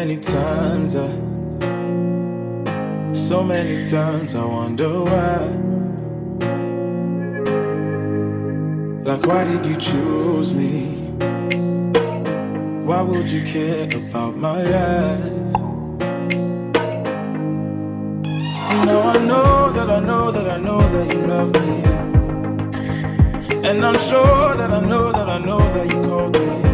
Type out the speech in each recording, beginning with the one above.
Many times I, so many times I wonder why. Like, why did you choose me? Why would you care about my life? Now I know that I know that I know that you love me. And I'm sure that I know that I know that you called me.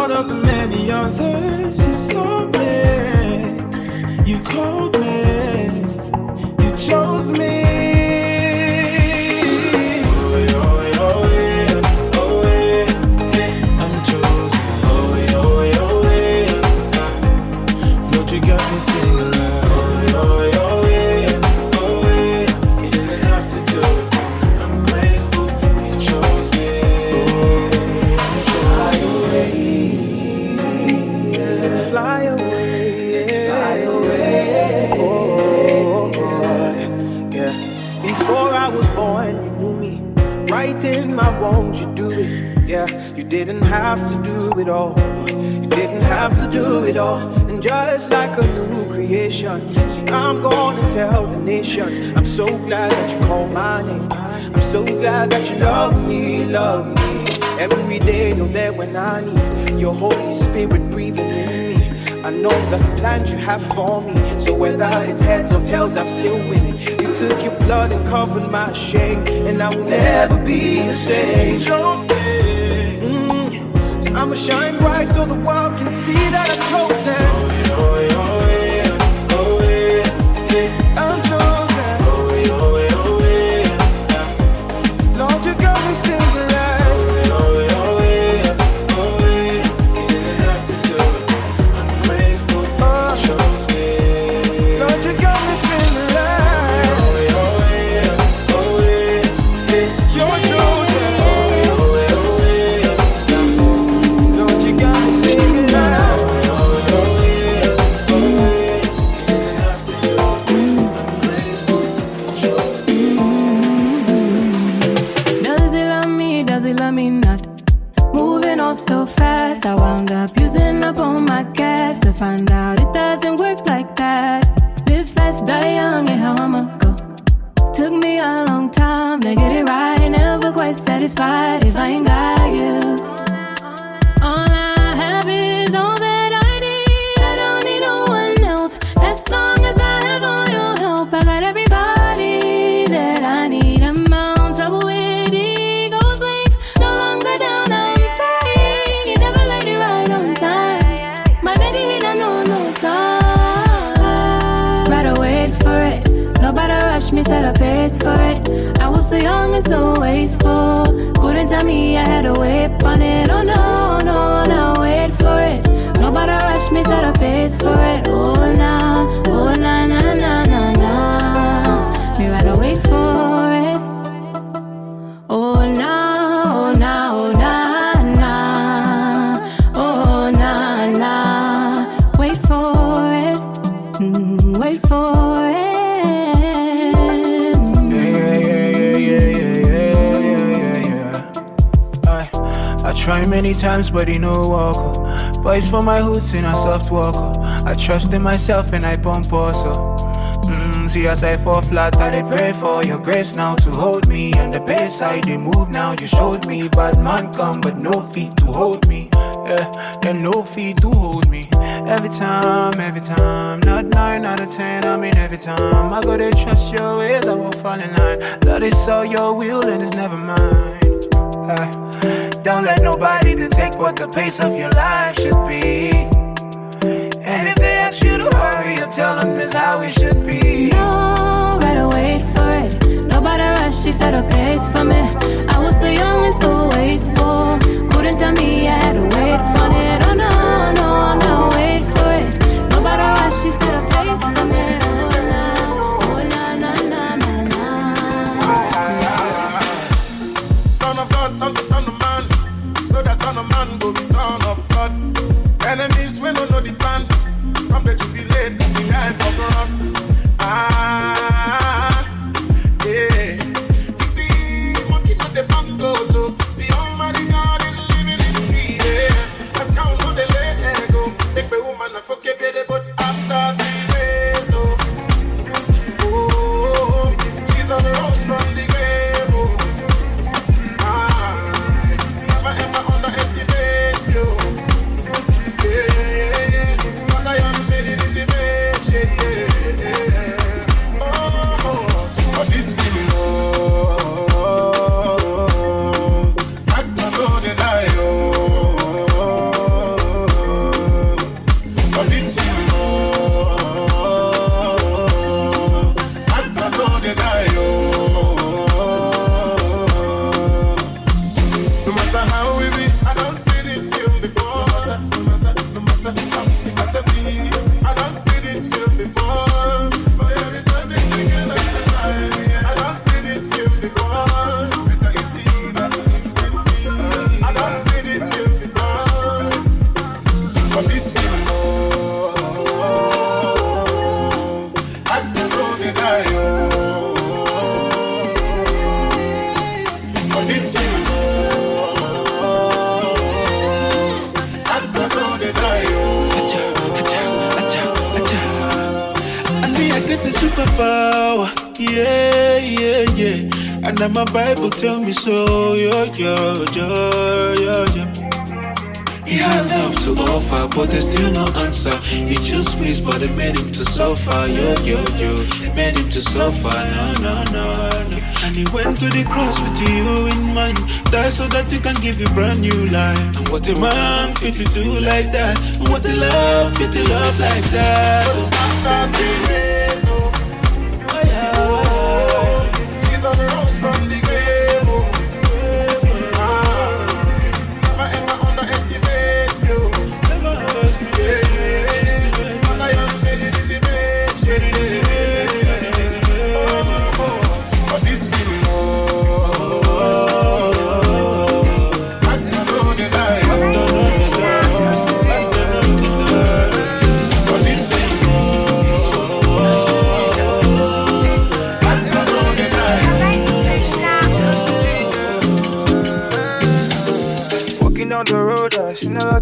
Out of the many others you saw me, you called me, you chose me. In my you do it. Yeah, you didn't have to do it all. You didn't have to do it all. And just like a new creation, see, I'm gonna tell the nations. I'm so glad that you called my name. I'm so glad that you love me, love me. Every day you're there when I need your Holy Spirit breathing in me. I know the plans you have for me. So whether it's heads or tails, I'm still winning. You took your blood and covered my shame, and I will never be the same. Mm. So I'ma shine bright so the world can see that I'm chosen. I'm for my hoods in a soft walker. I trust in myself and I pump also. Mm, see as I fall flat, I did pray for your grace now to hold me. And the pace I dey move now, you showed me. Bad man come, but no feet to hold me. Yeah, then no feet to hold me. Every time, every time, not nine out of ten. I mean every time. I gotta trust your ways, I won't fall in line. That is all your will, and it's never mine. Don't let nobody dictate what the pace of your life should be. And if they ask you to hurry up, tell them this how it should be. No, better wait for it. Nobody rush, she set a pace for me. I was so young and so wasteful. Couldn't tell me I had to wait for it. Turn to son of man. So that son of man go be son of God. Enemies we don't know the plan. Come to jubilate, cause he died for us. Ah, yeah. And my Bible tell me so, yeah, yeah, yeah, yeah, yeah. He had love to offer, but there's still no answer. He chose peace, but it made him to suffer. Yo, yo, yo. It made him to suffer. No, no, no, no. And he went to the cross with you in mind. Die so that he can give you brand new life. And what a man fit to do like that. And what a love fit to love like that. Oh,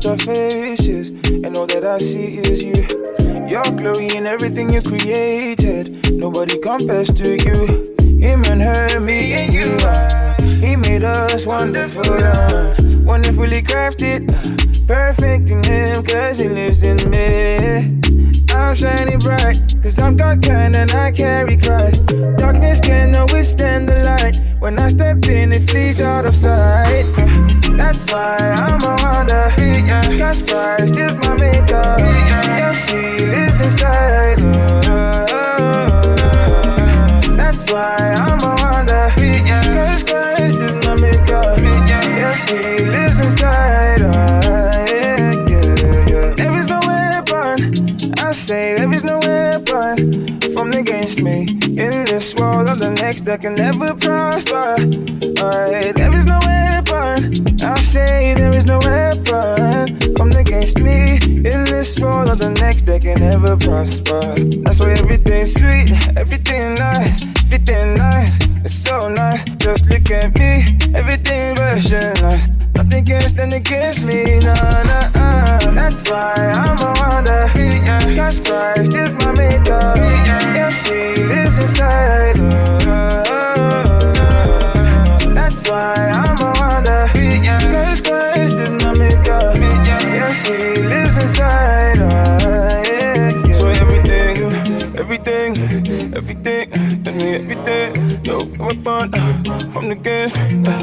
of faces, and all that I see is you. Your glory in everything you created. Nobody compares to you. Him and her, me and you. ah. he made us wonderful, ah. wonderfully crafted. ah. perfect in Him, cause He lives in me. I'm shining bright, cause I'm God kind and I carry Christ. Darkness cannot withstand the light. When I step in, it flees out of sight. That's why I'm a wonder. Cause Christ is my maker. Yes, He lives inside. That's why I'm a this world or the next that can never prosper. Alright, there is no weapon. I say there is no weapon formed against me in this world or the next that can never prosper. That's why everything's sweet, everything nice, everything nice. It's so nice. Just look at me, everything nice. Nothing can stand against me, nah, nah, nah. That's why I'm a wonder. Cause Christ is my maker. Yes, He lives inside. That's why I'm a wonder. Cause Christ is my maker. Yes, He lives inside. Yeah, yeah. So everything, everything, everything, everything. No weapon from the game,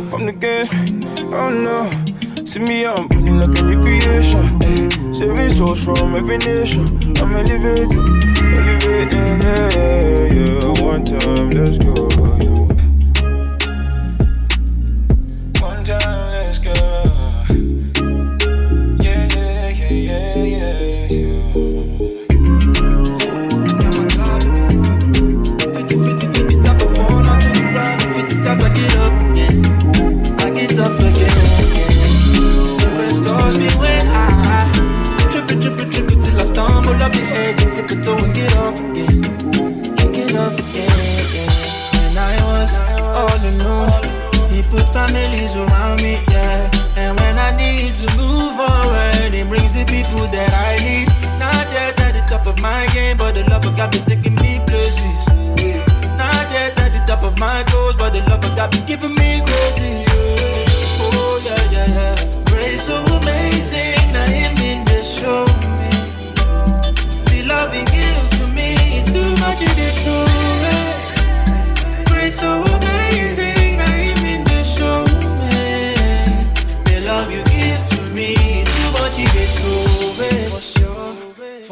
from the game. Oh no. See me, I'm putting like a recreation. eh. Saving souls from every nation. I'm elevating, elevating, yeah, yeah, yeah. One time, let's go. Yeah. Till I the edge and tip it and get off again. And get off again. When I was all alone, he put families around me, yeah. And when I need to move forward, he brings the people that I need. Not yet at the top of my game, but the love of God been taking me places. Not yet at the top of my goals, but the love of God been giving me graces.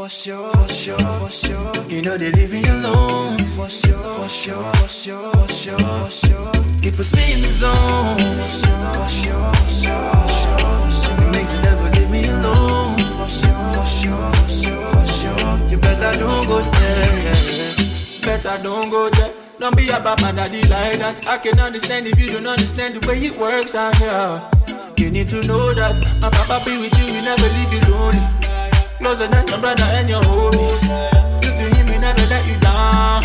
For sure, for sure, for sure. You know they leave me alone. For sure, for sure, for sure, for sure, for sure. It puts me in the zone. For sure, for sure, for sure, for sure, for sure. It makes it never leave me alone. For sure, for sure, for sure, for sure. You better don't go there. Better don't go there. Don't be about my daddy like that. I can understand if you don't understand the way it works out here. You need to know that my papa be with you, he never leave you lonely. Closer than your brother and your homie. You to him, he never let you down.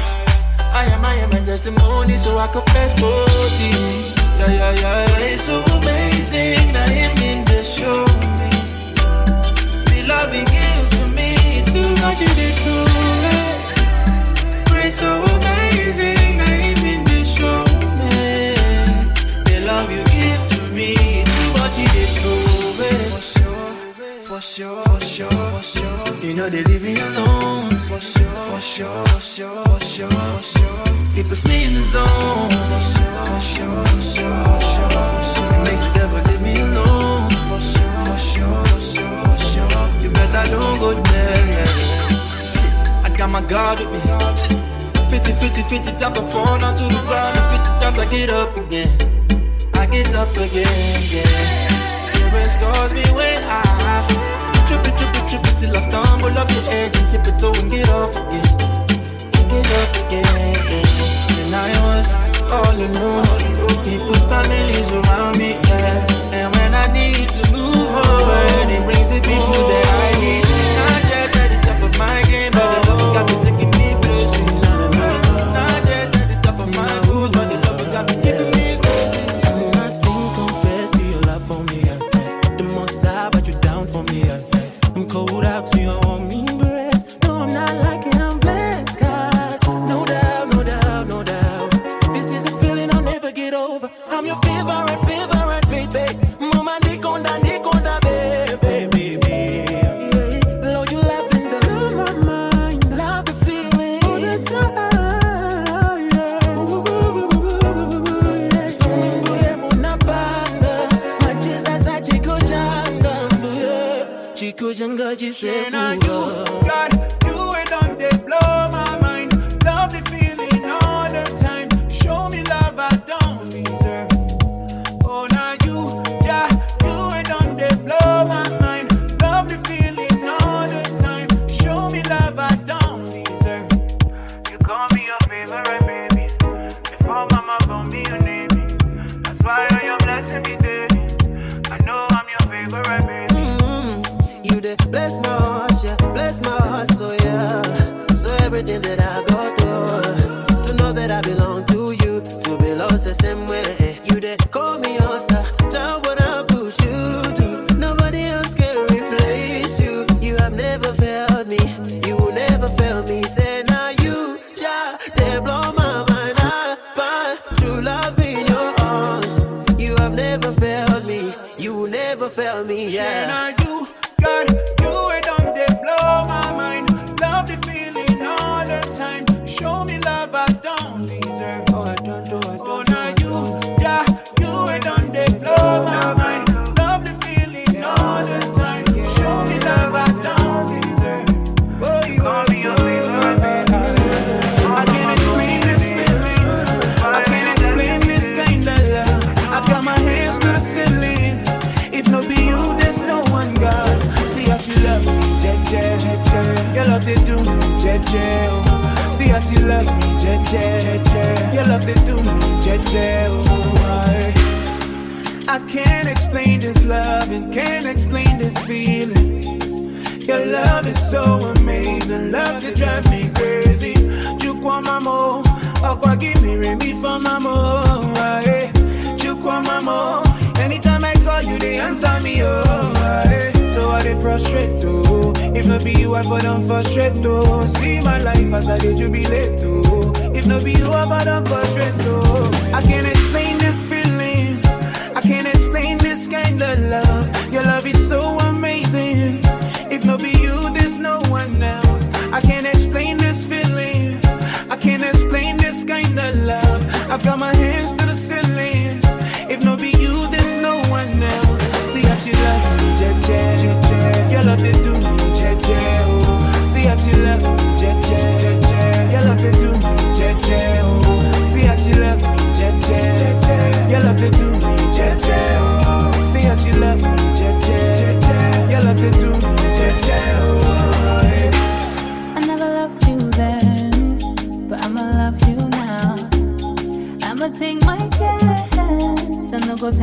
I am, I am a testimony, so I confess boldly. Yeah, yeah, yeah. It's so amazing that him in the show me. The love he gives to me, too much to me. Grace sure, for sure, for sure. You know they leave me alone, for sure, for sure, for sure, for sure, for sure. It puts me in the zone, for sure, for sure, for sure, for sure, for sure. It makes the devil leave me alone, for sure, for sure, for sure, for sure. You bet I don't go there. See, I got my guard with me. 50, 50, 50 times I fall down to the ground, and 50 times I get up again. I get up again, yeah. It restores me when I trip it, trip trip till I stumble off the edge and tip it toe and get off again, and get off again. And I was all alone, he put families around me, yeah. And when I need to move on, he brings the people that I need.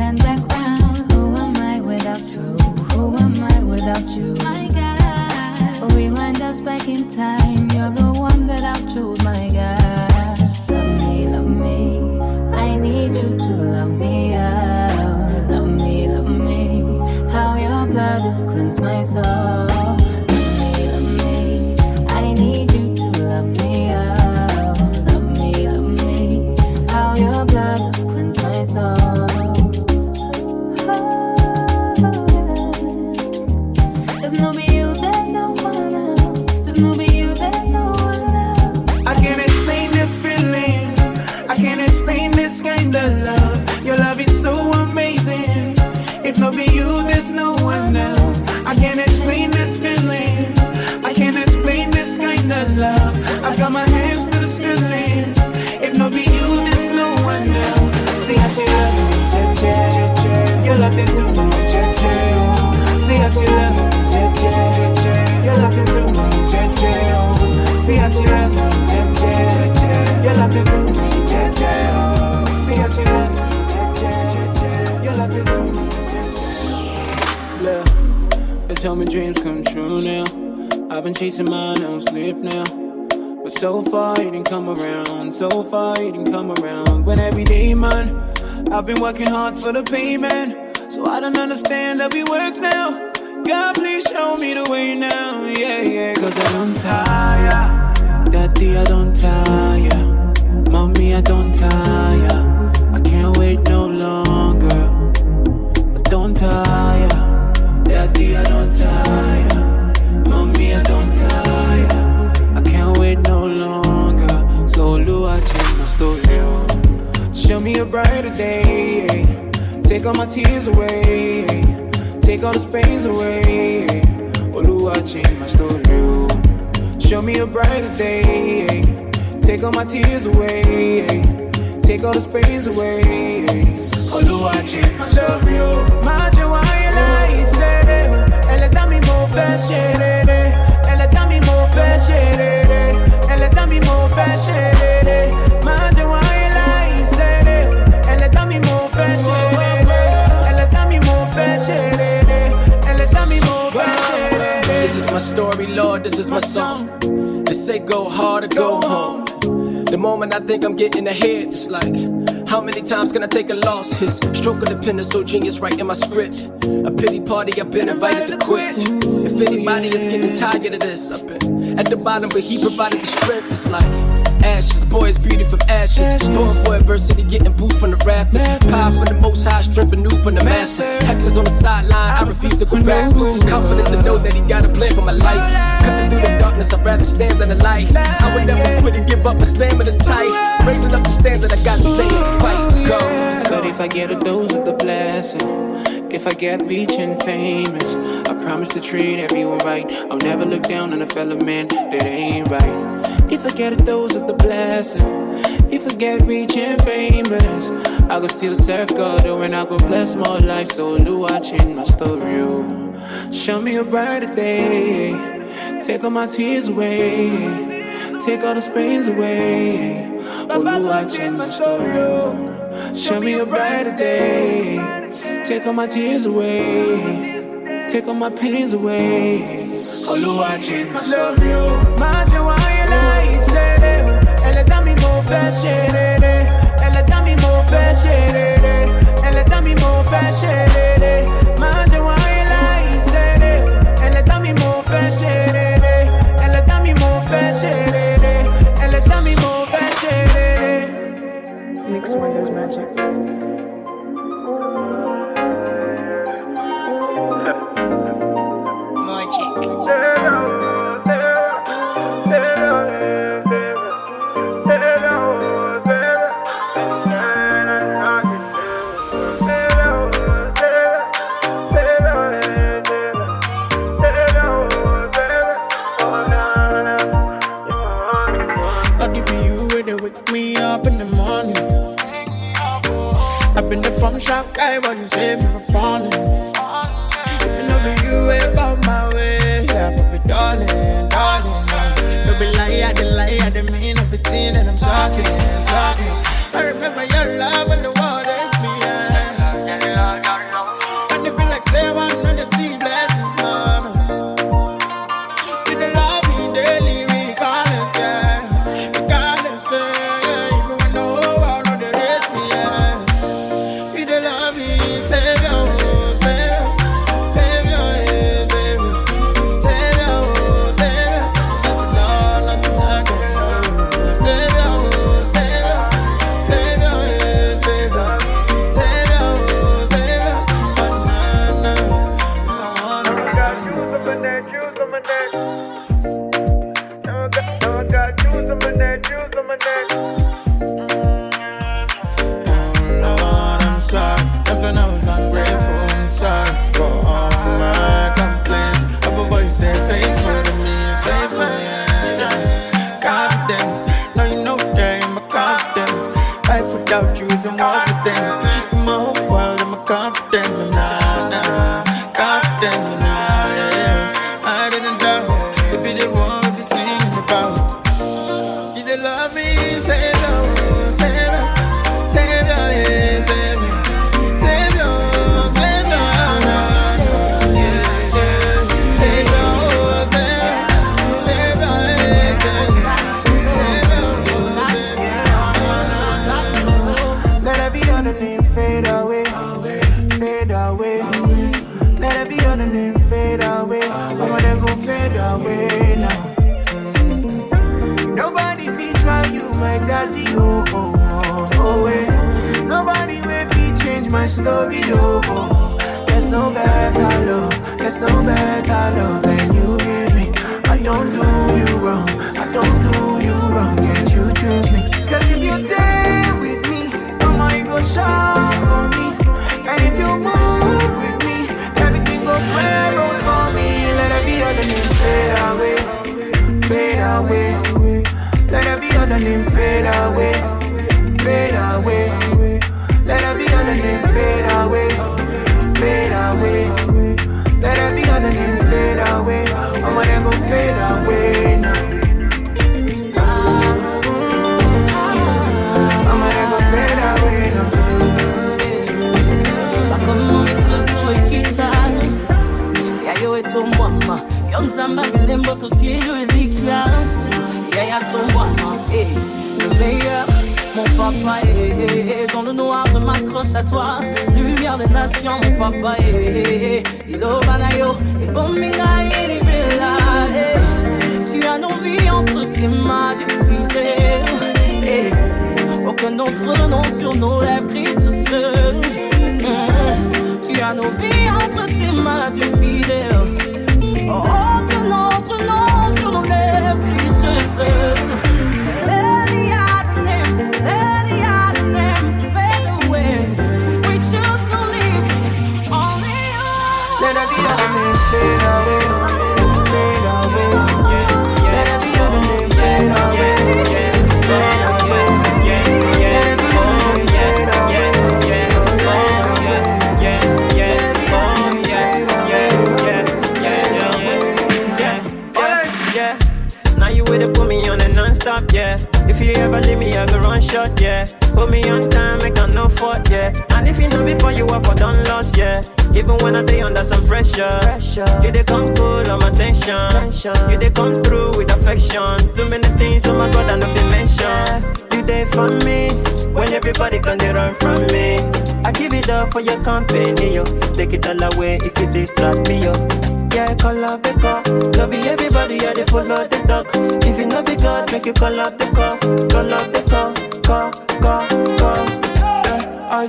Who am I without you? Who am I without you? My God. Rewind us back in time. You're the one that I'll choose, my God. Love me, love me. I need you to love me. Oh, love me, love me. How your blood has cleansed my soul. Tell me dreams come true now. I've been chasing mine, I don't sleep now. But so far you didn't come around, so far you didn't come around. When every day, man, I've been working hard for the payment. So I don't understand how it works now. God, please show me the way now, yeah, yeah. Cause I don't tire, Daddy, I don't tire. Mommy, I don't tire. I can't wait no longer. Brighter day. Take all my tears away. Take all the pains away. Olúwa, change my story. Show me a brighter day. Take all my tears away. Take all the pains away. Olúwa, change my story. jẹ́ wáyé láì ṣeré o. Ẹlẹ́dá mi mo fẹ́ ṣe rere. Ẹlẹ́dá mi mo ṣe rere. Ẹlẹ́dá mi mo ṣe rere. Má my story, Lord, this is my song. They say go hard or go home. The moment I think I'm getting ahead, it's like, how many times can I take a loss? His stroke of the pen is so genius, right in my script. A pity party, I've been invited to quit. If anybody is getting tired of this, I've been at the bottom, but he provided the strength. It's like ashes, boys, beauty from ashes. Born for adversity, getting booed from the rafters. Power from the most high, strength renewed from the master. Hecklers on the sideline, I refuse to go backwards. Confident to know that he got a plan for my life. Cutting through the darkness, I'd rather stand than the light. I would never quit and give up, my stamina's tight. Raising up the standard, I gotta stay and fight. Go. But if I get a dose of the blessing, if I get rich and famous, I promise to treat everyone right. I'll never look down on a fellow man that ain't right. If I get a dose of the blessing, if I get rich and famous, I go still serve God, and I go bless my life. So, I change my story. Show me a brighter day. Take all my tears away. Take all the pains away. Oh, change my story. Show me a brighter day. Take all my tears away. Take all my pains away. Olúwa change my story. oh. Má jẹ́ wáyé láì ṣeré o. Ẹlẹ́dá mi mo fẹ́ ṣe rere. Ẹlẹ́dá mi mo fẹ́ ṣe rere. Ẹlẹ́dá mi mo fẹ́ ṣe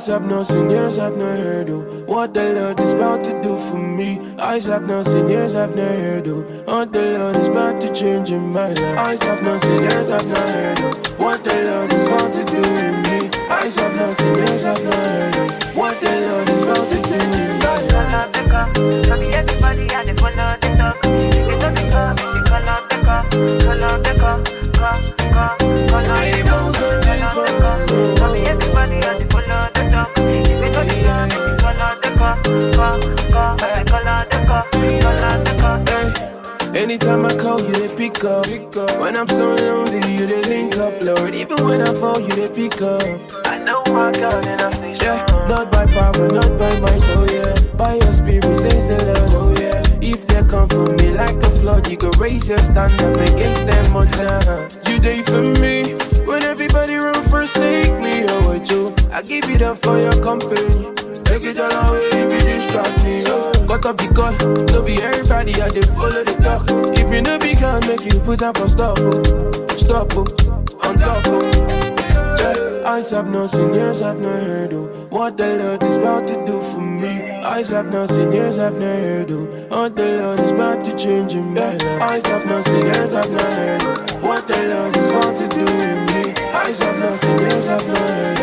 I've not seen, years, I've not heard you. What the Lord is about to do for me. Eyes have not seen, years, I've not heard you. What the Lord is about to change in my life. Eyes have not seen, years, I've not heard you. put down for stop, oh, stop, oh, on top, oh. Yeah. Eyes have not seen, ears have not heard, oh. What the Lord is about to do for me. Eyes have not seen, ears have not heard, oh. What the Lord is about to change in me? life. Eyes have not seen, ears have not heard, oh. What the Lord is about to do in me. Eyes have not seen, ears have not heard.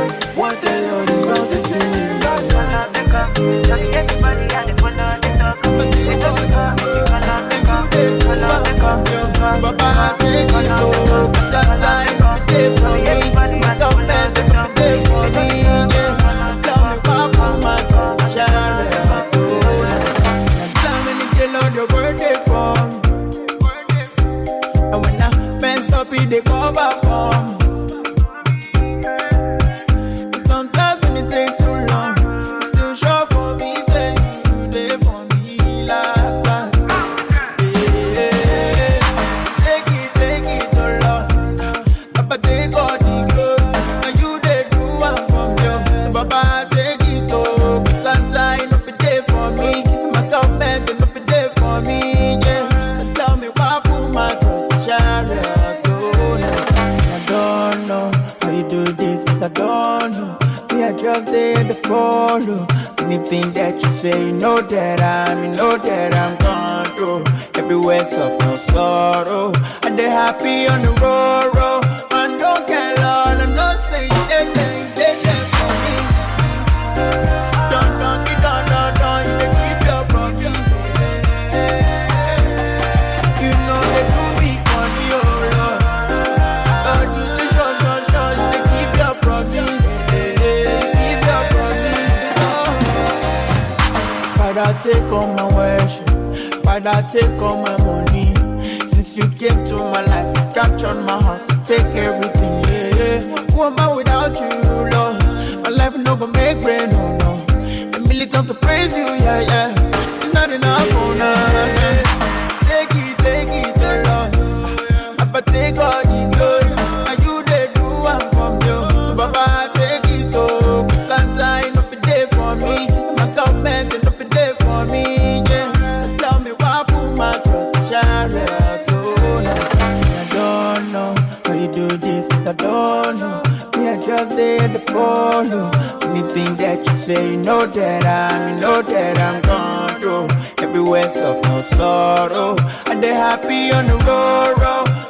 Take all my worship. Father, take all my money. Since you came to my life, you captured my heart. You take everything, yeah, yeah. Who am I without you, Lord? My life no gonna make brain, no, no. A million times to praise you, yeah, yeah. It's not enough, oh, no, know that I'm, you know that I'm gone through. Everywhere soft, no sorrow. And they happy on the road, road.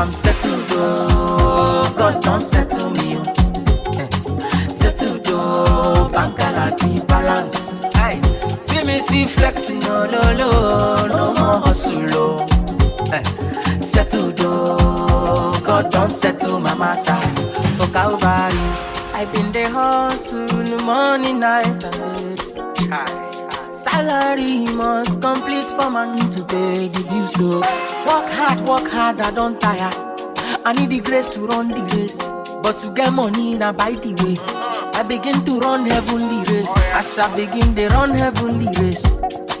I'm settled, oh. God don't settle me, oh. Eh. Settled, oh. Bankalati balance. Aye. See me, see flexing, no, no, no. No more hustle, oh. Eh. Settled, oh. God don't settle my matter. For Calvary, I been the hustle, morning, night, and day. Salary must complete for man to pay the bills. So work hard, work hard, I don't tire. I need the grace to run the race. But to get money, now by the way. I begin to run heavenly race. As I begin the run heavenly race.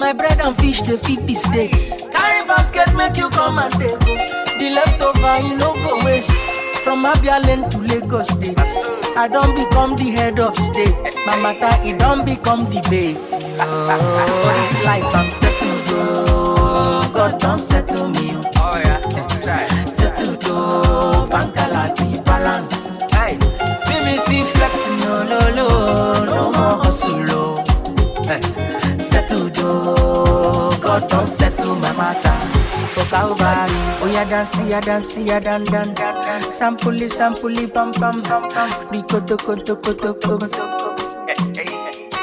My bread and fish, they feed the states. Carry basket, make you come and take. The leftover, you no go waste. From Abia Lane to Lagos State. I don't become the head of state. My matter, it don't become debate. Oh, for this life, I'm settled. Oh, God don't settle me. Oh, yeah. Settled. Oh, bankalati balance. Hey, see me, see flexing. No, no, no, no more hustle. Hey, settled. Oh, God don't settle my matter. For Calvary, oh yeah, dance, yeah, dance, yeah, dan, dan. Sampuli, sampuli, pam, pam, pam, pam. Rikoto, koto, koto, koto.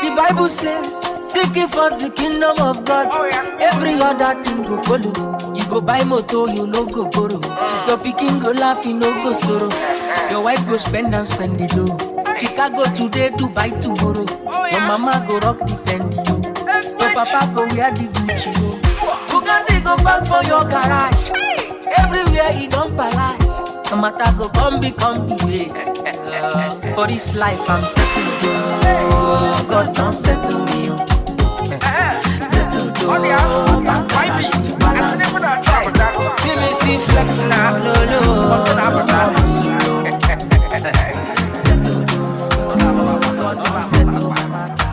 The Bible says, Seek ye first the kingdom of God. Oh, Every other thing go follow. You go buy motor, you no go borrow. Mm. Your pikin go laugh, you no go sorrow. Mm-hmm. Your wife go spend and spend the oh. dough. Chicago today, Dubai tomorrow. Oh, Your mama go rock the Fendi yo. Your papa go wear the Gucci yo. Bugatti go park for your garage. Everywhere he don't palace. No matter go come become the weight. Uh, for this life I'm settled. Oh, God don't settle me. Oh. Settled. Oh, bank account balance. Hey, See me see flexing. No, no, no. no, no, oh. Settled. Oh, God don't settle my matter.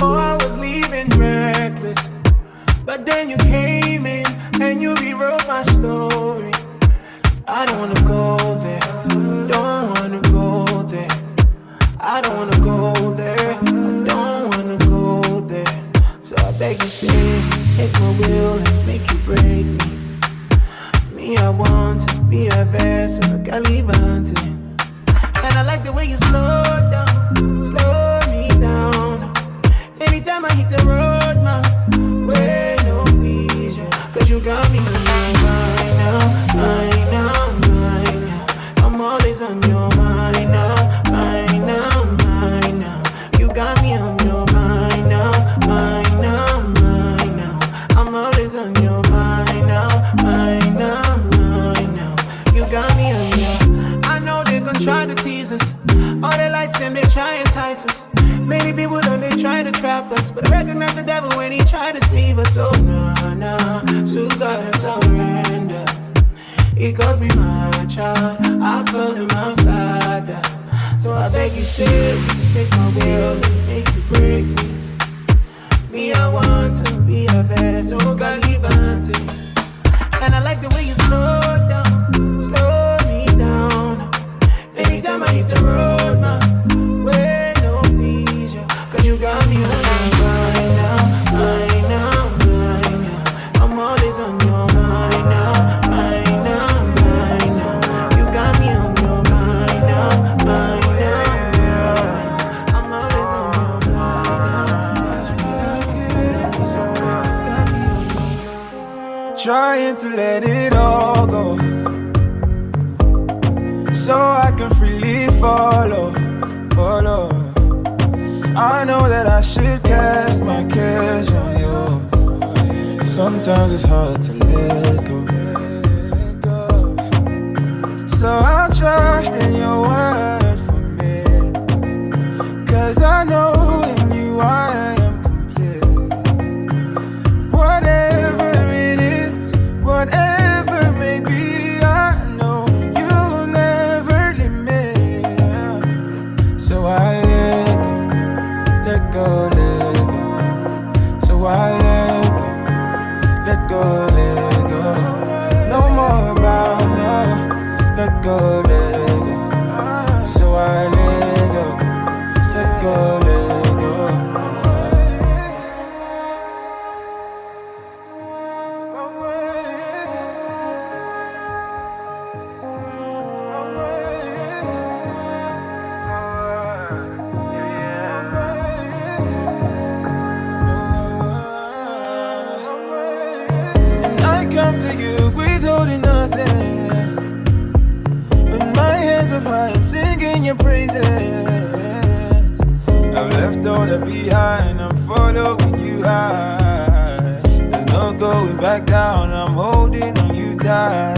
Oh, I was leaving reckless. But then you came in and you rewrote my story. I don't wanna go there. Don't wanna go there. I don't wanna go there. I don't wanna go there. So I beg you. Take my will and make you break me. Me, I want to be a vessel, Galivante. And I like the way you slow down, slow me down. Anytime I hit the road, But I recognize the devil when he tried to save us. So, nah, nah, to God I surrender. He calls me my child, I call him my father. So I beg you, save me, take my will, make you break me. Me, I want to be a vessel, oh God, leave unto me. And I like the way you slow down, slow me down. Anytime I need to road. trying to let it all go. So I can freely follow, follow. I know that I should cast my cares on you. Sometimes it's hard to let go. So I trust in your word for me. Cause I know in you I. time.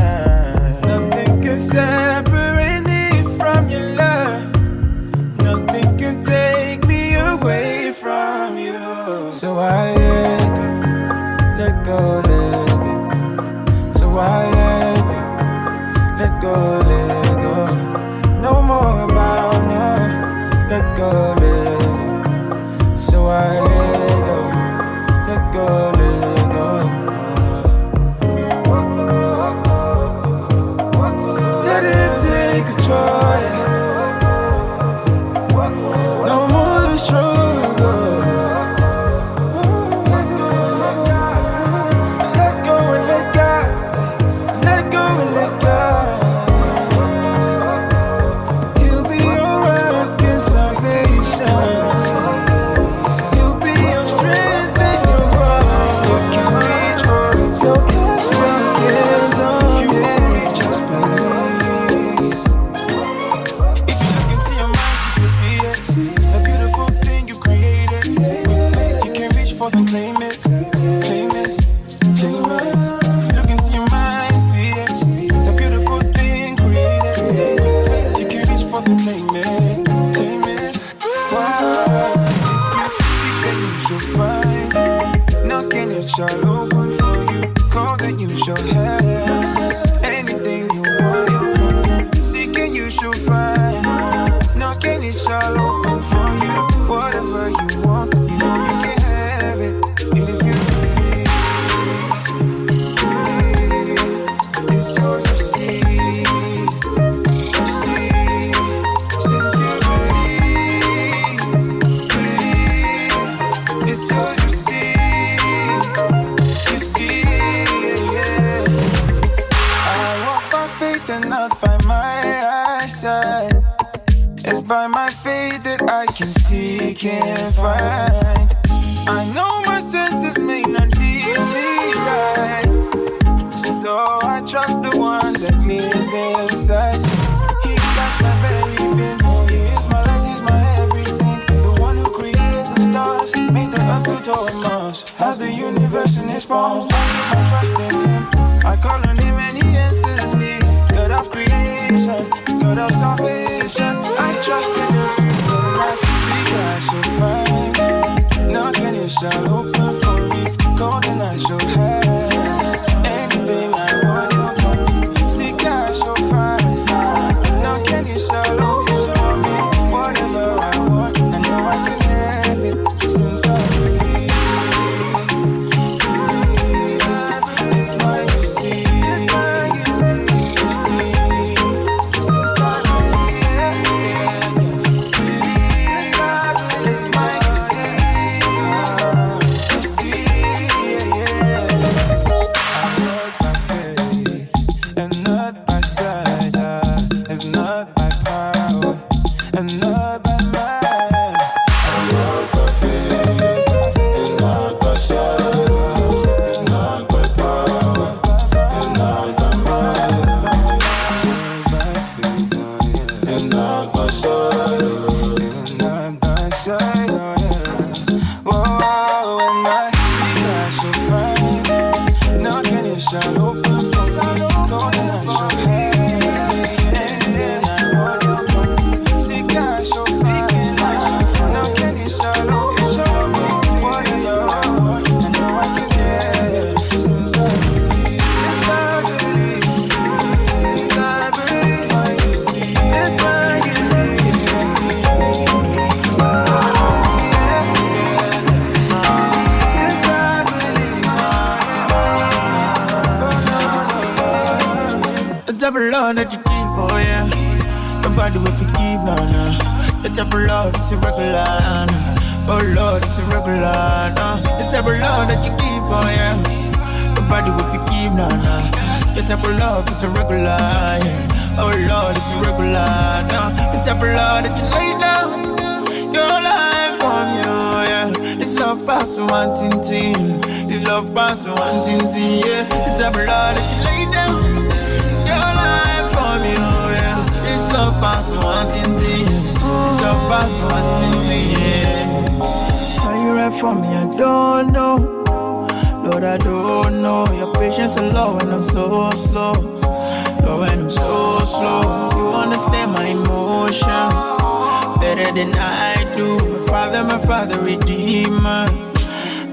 Than I do. My father, my father, redeemer.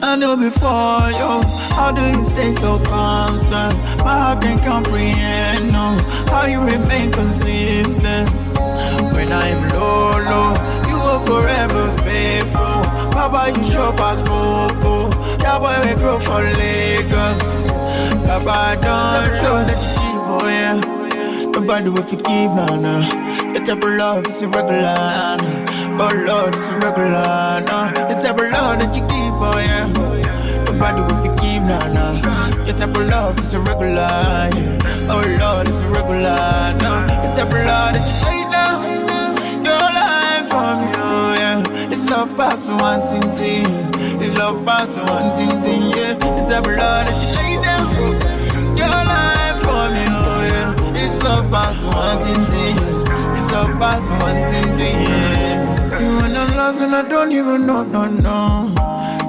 I know before you, how do you stay so constant? My heart can't comprehend, no, how you remain consistent. When I'm low, low, you are forever faithful. Papa, you show us hope. That boy will grow for Lagos. Papa, don't show that you give, oh yeah. Nobody will forgive, nah, nah. Type of love is irregular. Oh Lord, it's irregular, nah. The type of love that you give, oh yeah. Nobody will forgive, nah, nah. The type of love is irregular, yeah. Oh Lord, it's irregular, nah. The type of love that you lay down your life from you, yeah. This love pass one thing to. This love pass one thing yeah. The type of love that you lay down your life from you, yeah. This love pass one thing to pass one thing to you. You when I'm lost and I don't even know, no, no.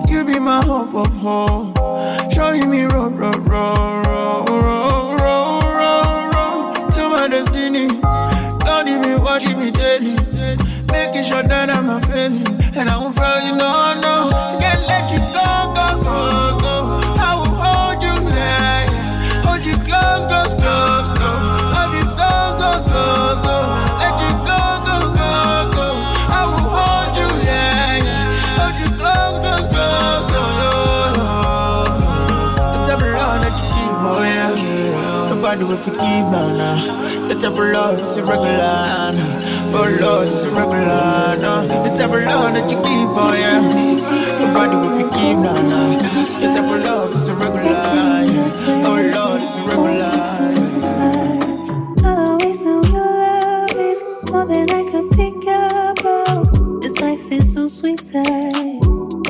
You be my hope of hope. Showing me road, road, road, road, road, road, road, road to my destiny. Lord, you be watching me daily. Making sure that I'm not failing. And I won't fail you, no, no. I can't let you go, go, go, go. I will hold you, yeah, yeah. Hold you close, close, close, close. Love you so, so, so, so. Nobody will forgive, nah, nah. The type of love is irregular, nah. Oh Lord, it's irregular, nah. The type of love that you give, oh yeah. Nobody will forgive, nah, nah. The type of love is irregular, yeah. Oh Lord, it's irregular. yeah. I'll always know your love is more than I could think about. This life is so sweet, I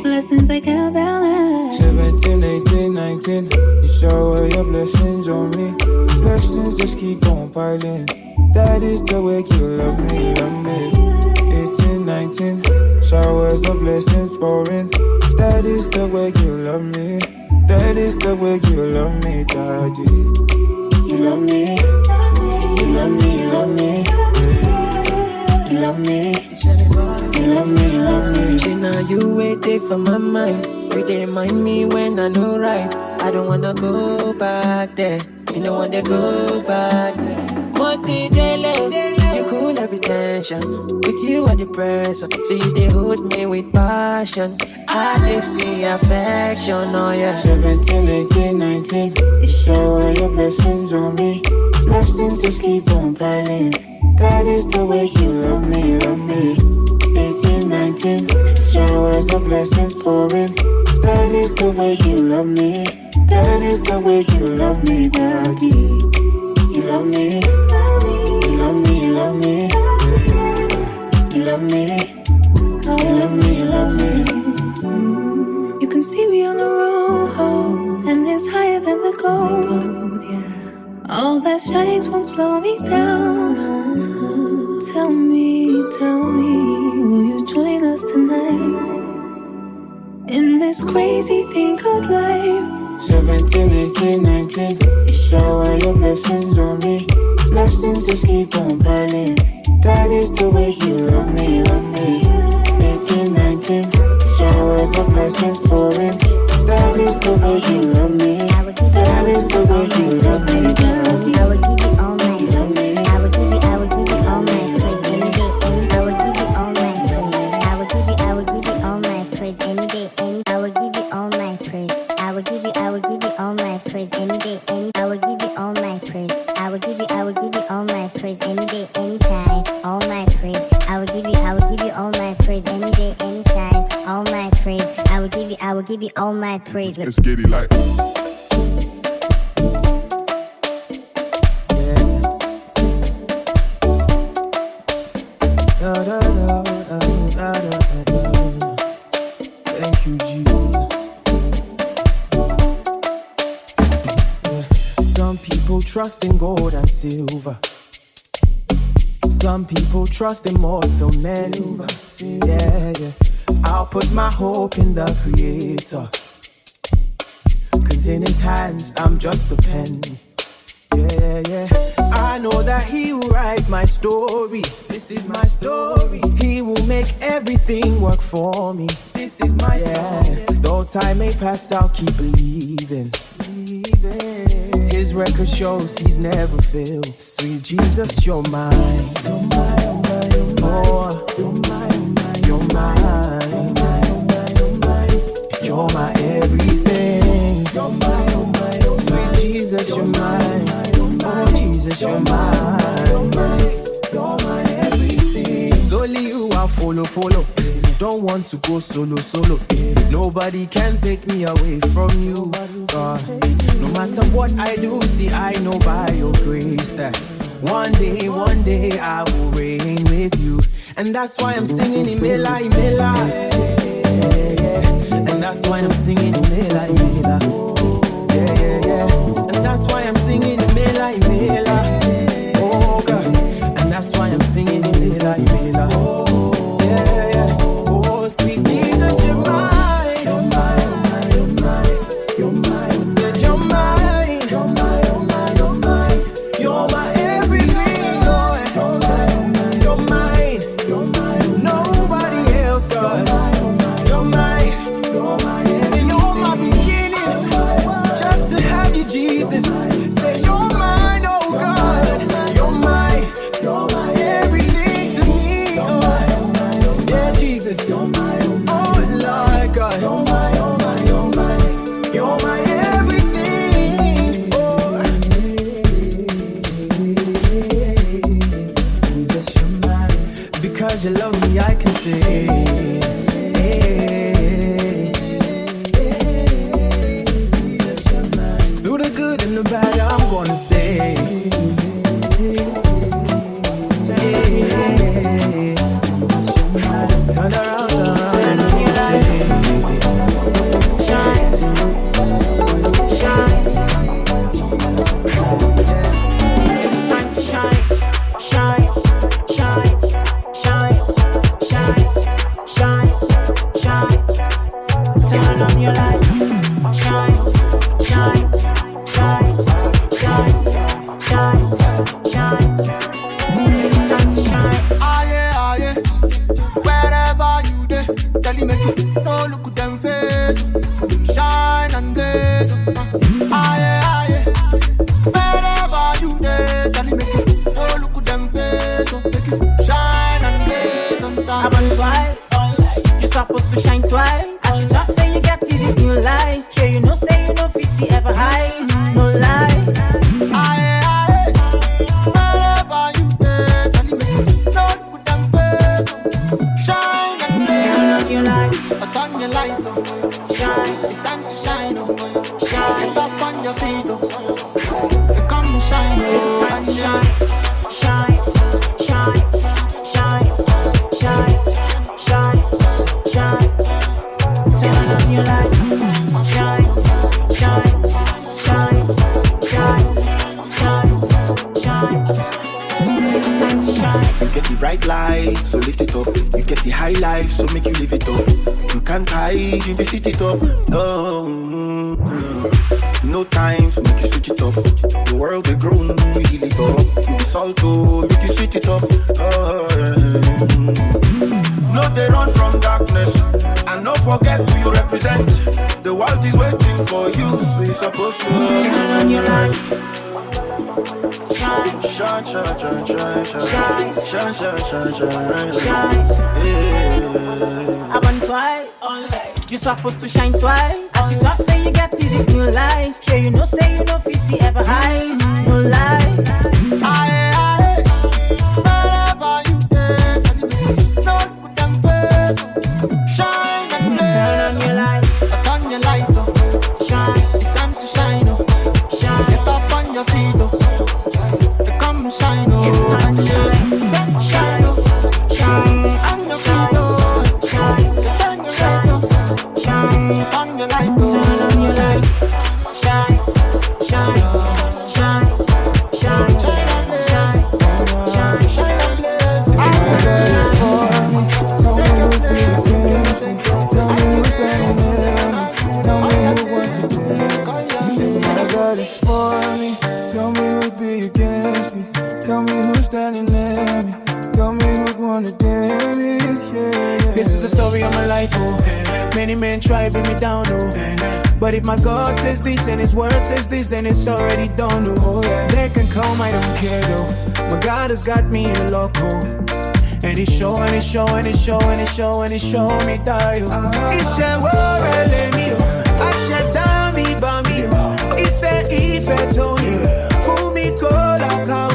blessings I count down. I 17, 18, 19. Shower your blessings on me. Blessings just keep on piling. That is the way you love me, love me. 18, 19. Showers of blessings pouring. That is the way you love me. That is the way you love me, daddy. You love me, you love me, you love me. You love me, you love me, you love me. Say now you waited for my mind. You dey mind me when I know right. I don't wanna go back there. You know wanna go back there. Monty Jele, you cool every tension. With you at the press, see you they hold me with passion. I dey see affection, oh yeah. 17, 18, 19. Shower your blessings on me. Blessings just keep on piling. That is the way you love me, love me. 18, 19. Showers of blessings pouring. That is the way you love me. That is the way you love me, daddy. You love me. You love me, you love me. You love me. You love me, you love me. You can see me on the road, and it's higher than the gold. All that shines won't slow me down. Tell me, tell me, will you join us tonight? In this crazy thing called life. 17, 18, 19. Shower your blessings on me. Blessings just keep on piling. That is the way you love me, love me. 18, 19. Showers of blessings pouring. That is the way you love me. That is the way you love me, daddy. I would give you all my you love me. You all my. It's giddy like. Da, da, da, da, da, da, da, da. Thank you, Jesus. Some people trust in gold and silver. Some people trust in mortal men. Yeah, yeah. I'll put my hope in the Creator. In His hands, I'm just a pen. Yeah, yeah. I know that He will write my story. This is my story. He will make everything work for me. This is my yeah. Though time may pass, I'll keep believing. His record shows He's never failed. Sweet Jesus, you're mine. You're mine, you're mine, you're mine. Oh, you're mine, you're mine, you're mine. You're mine, you're Jesus, you're mine. Oh, Jesus, you're mine. It's only you I follow, follow. Don't want to go solo, solo. Nobody can take me away from you, God. No matter what I do, see, I know by your grace that one day, one day I will reign with you. And that's why I'm singing Imela, Imela. And that's why I'm singing Imela, Imela. That's why I'm singing Imela, Imela. It's time to shine. Oh. Shine. Get up on your feet, oh. Come and shine, oh. It's time to oh. shine. Shine. Shine. Shine. Shine. Shine. Shine. Turn on your light. Shine. Shine. Shine. Shine. Shine. Shine. It's time to shine. Get the right light, so lift it up. High life, so make you live it up. You can't hide, you be sit it up. Oh, mm, mm. no time, so make you switch it up. The world they grown, we heal it up. You be salt, oh, make you switch it up. Oh, yeah. No, they run from darkness, and don't forget who you represent. The world is waiting for you, so you're supposed to turn on your lights. Shine, shine, shine, shine, shine, shine, shine, shine, shine, shine, shine. Yeah. I won twice. You supposed to shine twice. As you talk, say you get to this new life. Sure, you know, say you know 50 ever high. No lie. care though. My God has got me a loco. And he's showing, he's showing, he's showing, he's showing, he's showing me die. It's a world, me. I shut down me, bomb me. If I, if I told you, fool me, cold, I'll come.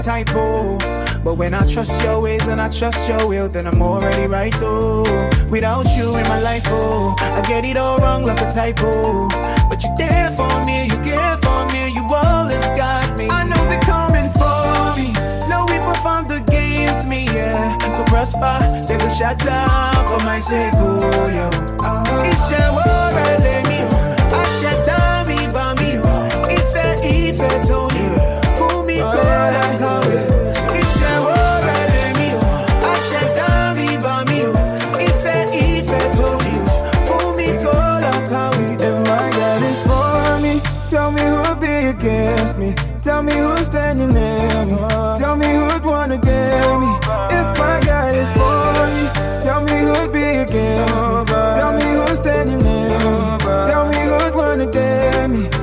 Like a typo. Oh. But when I trust your ways and I trust your will, then I'm already right through. Without you in my life, oh, I get it all wrong like a typo. But you're there for me, you care for me, you always got me. I know they're coming for me. No weapon formed against me, yeah. To prosper, they will shut down for my sake, oh, yo. It's wo rẹ̀ lèmi o? Aṣẹ̀dá mi bá mi o. Ìfẹ́ ìfẹ́ tó ní o. Fún mi kó làkàwé. Iṣẹ́ against me. Tell me who's standing near me. Tell me who'd wanna dare me. If my God is for me, tell me who'd be against me. Tell me who's standing near me. Tell me who'd wanna dare me.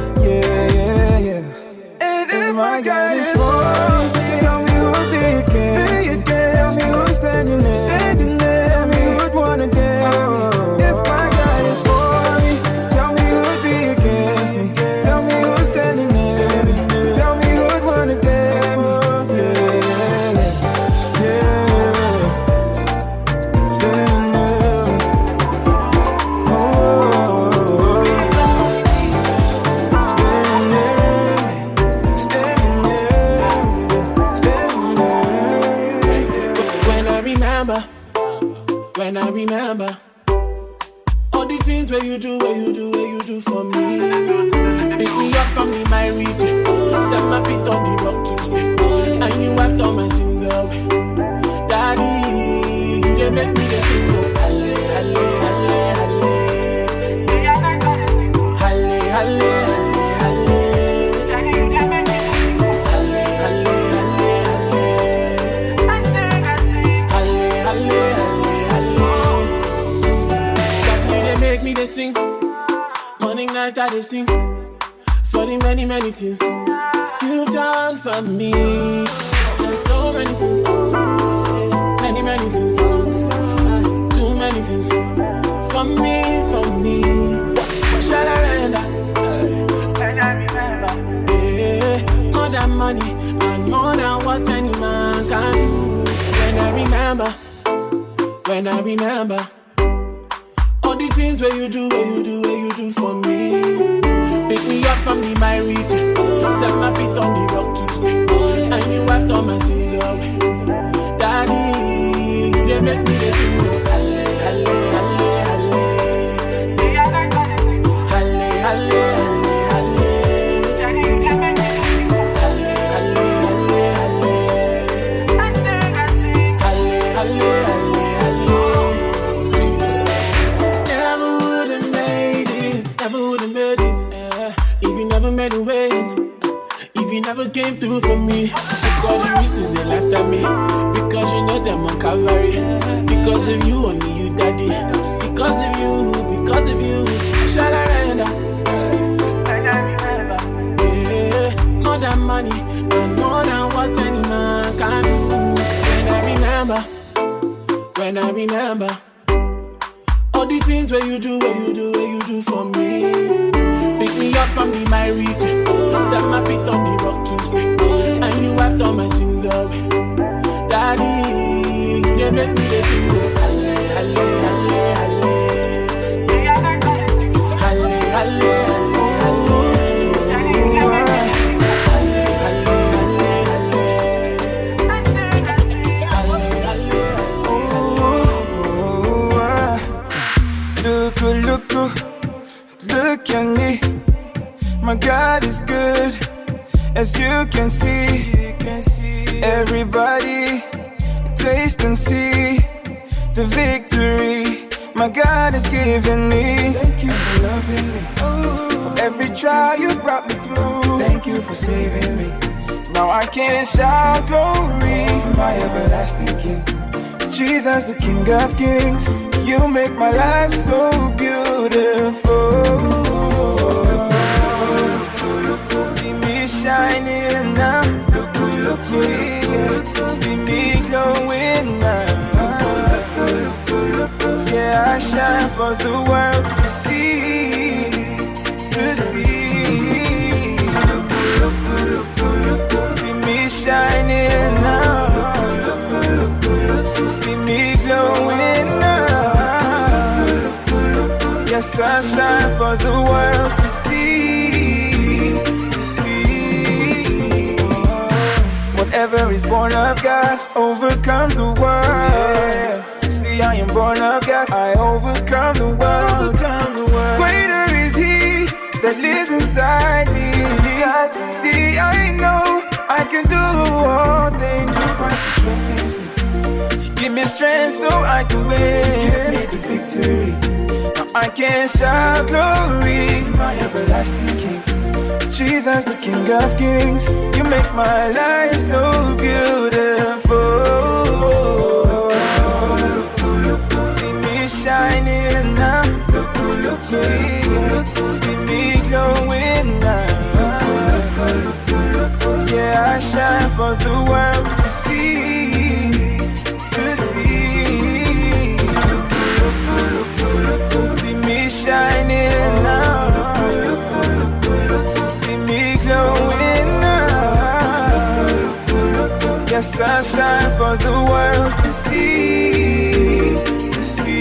Overcomes the world. See, I am born of God. I overcome the world. Greater is He that lives inside me. See, I know I can do all things through Christ who strengthens me. Give me strength so I can win. Give me the victory. I can shout glory to my everlasting King. Jesus, the King of Kings, you make my life so beautiful. See me shining now. Yeah, see me glowing now. Yeah, I shine for the world to see, shining now. See me glowing now. Yes, I shine for the world to see, to see.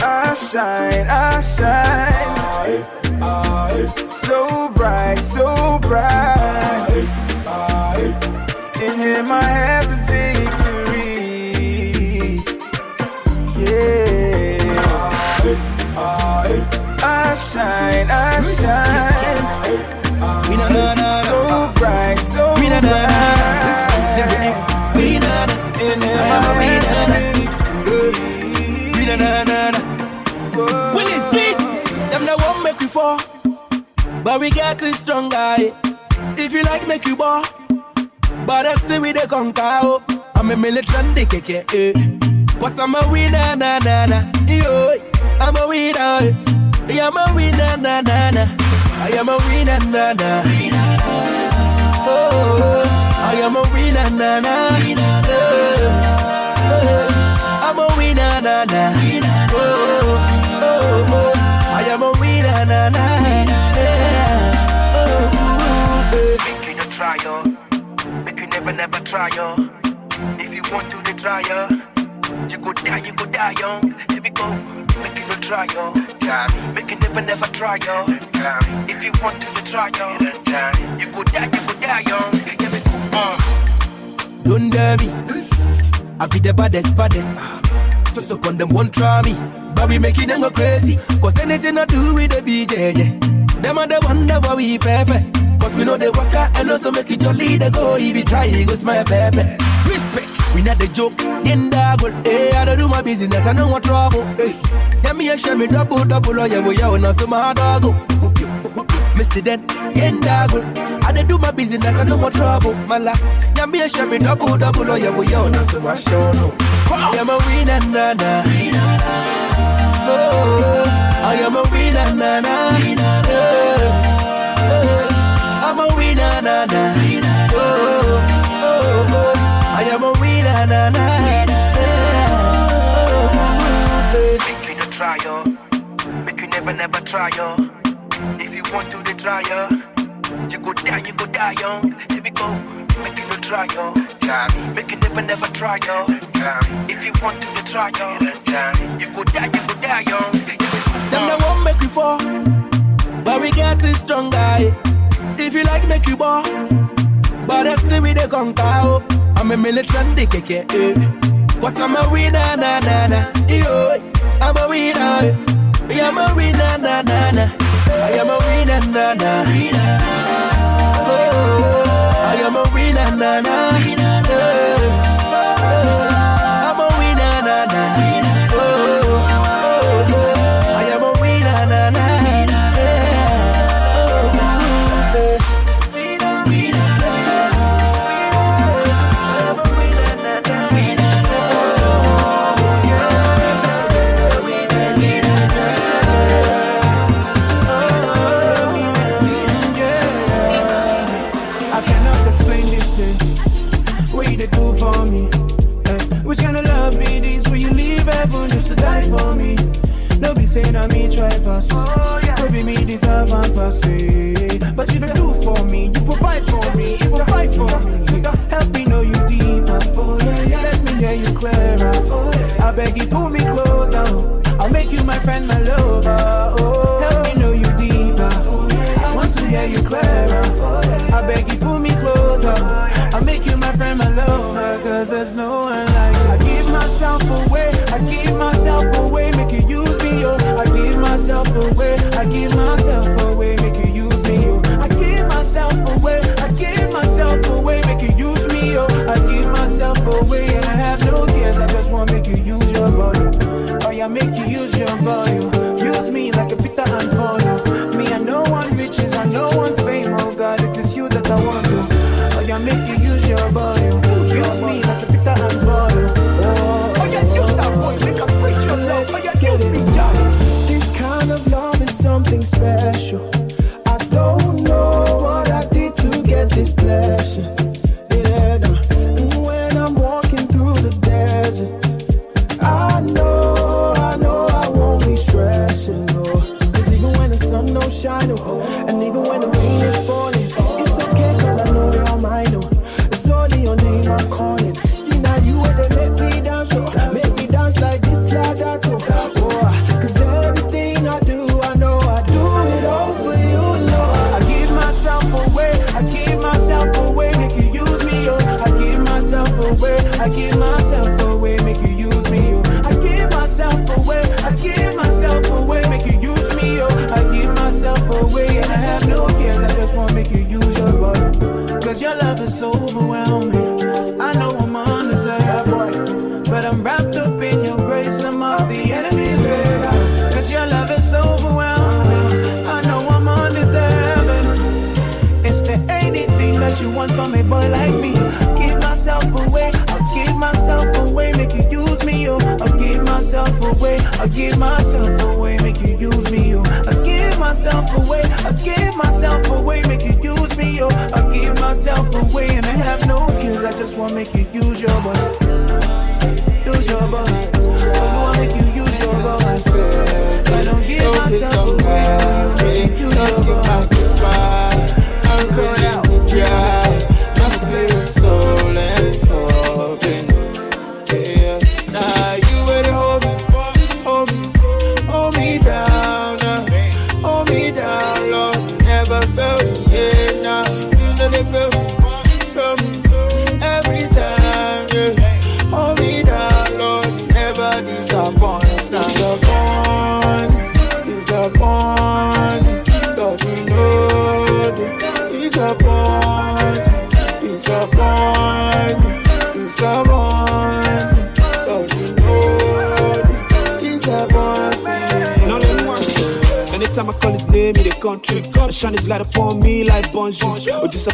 I shine, I shine. So bright, so bright. In Him I have I shine, I shine. So bright, so bright. In Him I have the When it's beat, them the one make we fall. But we getting stronger. If you like, make you ball. But I still we the conquer. oh. I'm a militant, they kick it. Cause I'm a winner, na na na. Yo, I'm a winner. Yeah, I'm a winner, na na na. I am a winner, na na. Oh, I am a winner, na na. Oh, I'm a winner, na na. Oh, oh, oh, I am a winner, na na. Yeah. Oh, Make you no try, yo. Make you never, never try, yo. If you want to, the try, yo. You go die, you go die young. Here we go. Make you no try, yo. Make you never, never try, yo. If you want to, the try, yo. You go die, you go die young. Here we go. Uh. Don't dare me. I be the baddest, baddest. Just up on them, won't try me. But we making them go crazy. Cause anything I do with the BJ, Them are the wonder why we fair. Cause we know they work out and also make it jolly. They go if you try, it go smile baby. Respect, we not the joke. Yenda good, hey, eh, I don't do my business, I know what trouble. Eh. Hey, yeah, me and share me double, double, oh yeah, we are on some hard dog. Mr. Den, yenda good. I dey do my business, I know what trouble. My life, yeah, me and share me double, double, oh yeah, oh, we are on oh, some hard dog. I am a winner, na. Oh, I am a winner, na na. Na na. Oh oh oh, oh, oh, oh, I am a winner, na na. Make you no try, yo. Make you never, never try, yo. If you want to, the try, yo. You go die, you go die young. Here we go. Make you no try, yo. Make you never, never try, yo. If you want to, the try, yo. You go die, you go die young. Them the one make fall, but we stronger. If you like, make you ball, but I still with the conquer. oh. I'm a militant, the keke. Eh. Cause I'm a winner, na na na. Yo, I'm a winner. eh. I'm a winner, na na na. I am a winner, na na. Oh, I am a winner, na na.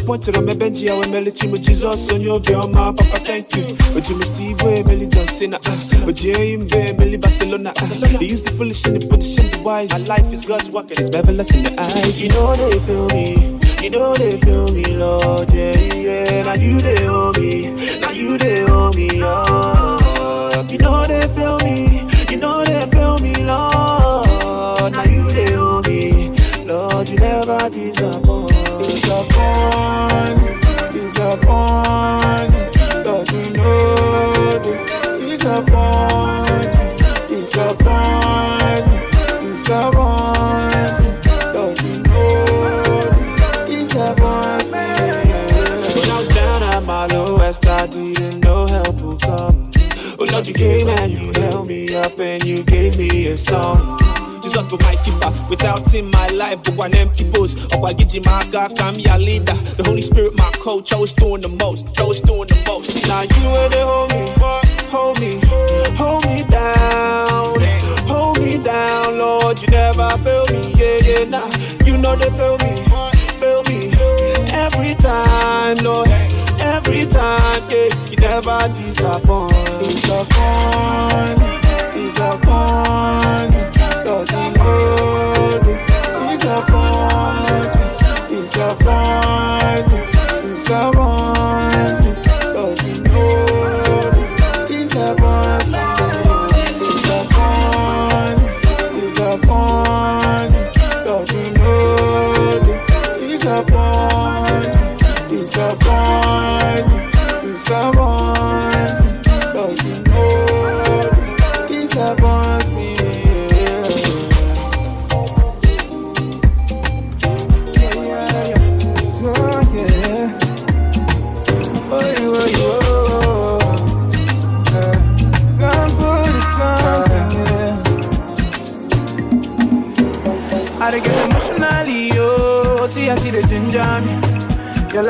Oh, disappointed, I'm a Benji, I will melody with Jesus on your girl, my papa, thank you. Oh, Jimmy Steve, Melly John Cena. Oh, Jim, Melly Barcelona. He used the foolish and the British and the wise. My life is God's work and it's marvelous in the eyes. You know they feel me. You know they feel me, Lord. Yeah, yeah. Now you they owe me. Now you they owe me. Oh. Came and you held me up and you gave me a song. Jesus be my keeper. Without him, my life but one empty post. Obagiji my God, I'm your leader. The Holy Spirit, my coach, always doing the most, always doing the most. Now you were the hold me, hold me, hold me down, hold me down, Lord. You never fail me, yeah, yeah, nah. You know they fail me, fail me every time, Lord, every time, yeah. You never disappoint, Disappoint, disappoint. Lord, you know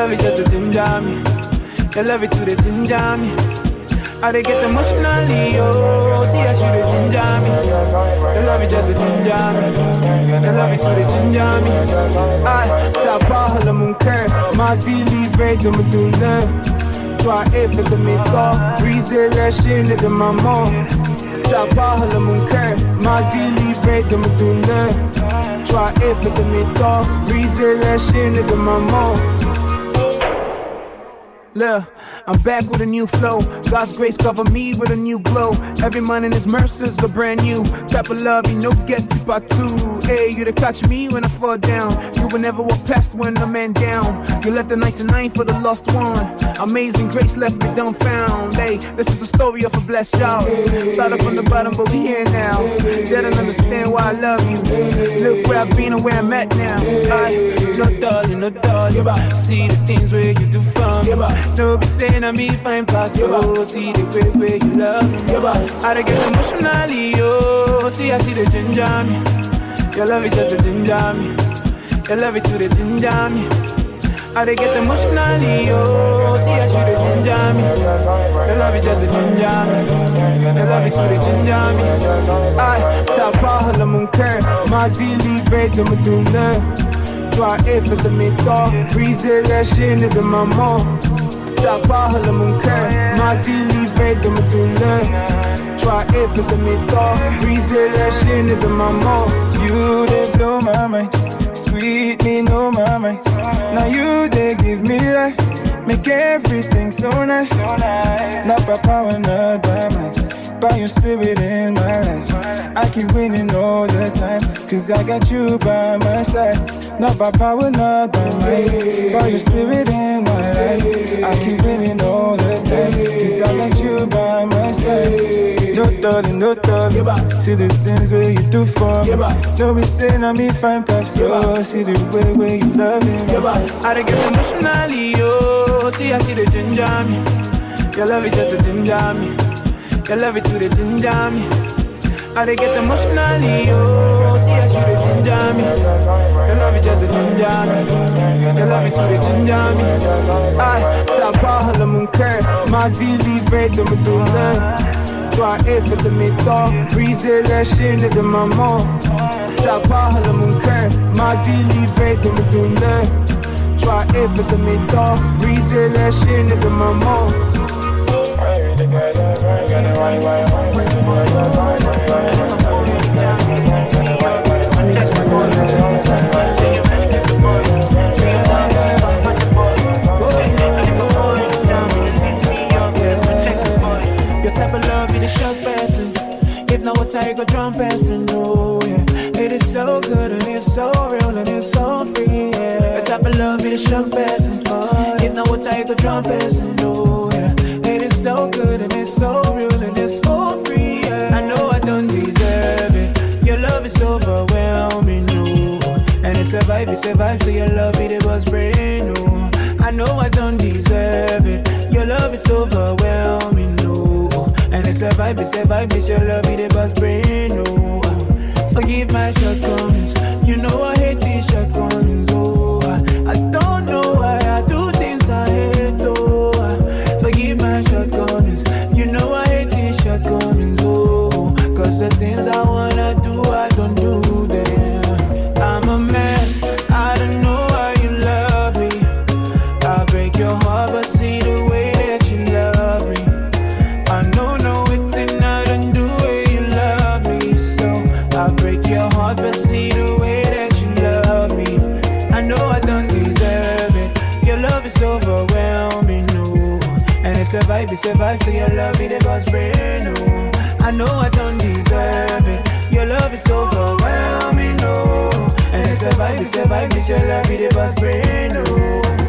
love is just a ginger me. Your love it to the ginger me. I dey get emotionally, oh. See, I see the ginger me. Your love is just a ginger me. Your love it to the ginger me. I tapa hala munker, ma dili bread me do Toi et fais ce méthode, briser les chaînes de maman. Tapa hala munker, ma dili bread me do Toi et fais ce méthode, briser les chaînes de maman. Look, I'm back with a new flow. God's grace cover me with a new glow. Every morning his mercies are brand new. Type of love, you know, get to part two. Hey, you to catch me when I fall down. You will never walk past when I'm man down. You left the 99 for the lost one. Amazing grace left me dumbfound. Hey, this is a story of a blessed child. Started from the bottom, but we here now. Don't understand why I love you. Look where I've been and where I'm at now. I, no darling, no darling. See the things where you do from. No be saying I me fine past you. See the way where you love me. I get emotionally, oh. See I see the ginger me. Your love is just a ginger me. Your love it to the ginger me. I dey get emotionally, oh. See I the ginger me. Your love is just a ginger me. Your love it to the ginger me. I tapa hala munker, ma dili bread me do Toi et fais ce méthode, briser les chaînes de maman. Ta parle mon cœur, m'a délivré de me douleur. Toi et faisais mes torts, briser les chaînes de maman. You blow my mind, sweet me know my mind. Now you they give me life, make everything so nice. Not by power, not by might, by your spirit in my life. I keep winning all the time, cause I got you by my side. Not by power, not by might, by your spirit in my life. I keep winning all the time, cause I got you by my side. No darling, no darling. See the things where you do for me. No be saying I'm me fine past so See the way where you love me. I get emotionally, oh. See I see the ginger me. Your love is just a ginger me. Your love it to the ginger me. I dey get emotionally, oh. See I see the ginger me. Your love is just a ginger me. Your love it to the ginger me. Aïe, ta parle mon cœur, m'a délivré de me douleur. Toi et faisais mes torts, briser les chaînes de maman. Ta parle mon cœur, m'a délivré de me douleur. Toi et faisais mes torts, briser les chaînes de maman. If not, what I go drum person? Oh, no, yeah. It is so good and it's so real and it's so free, yeah. Your type of drum person? No. It is so good and it's so real and it's for free, yeah. I know I don't deserve it. Your love is overwhelming, no. And it's a vibe, it's a vibe, so your love it was brand new. I know I don't deserve it. Your love is overwhelming, no. And it's a vibe, it's a vibe, it's your love, it was brand new. Forgive my shortcomings. You know I hate these shortcomings, oh. I don't know why a vibe, so your love it was brand new. I know I don't deserve it. Your love is overwhelming, no. And vibe, it's a vibe, it's your love it was brand new.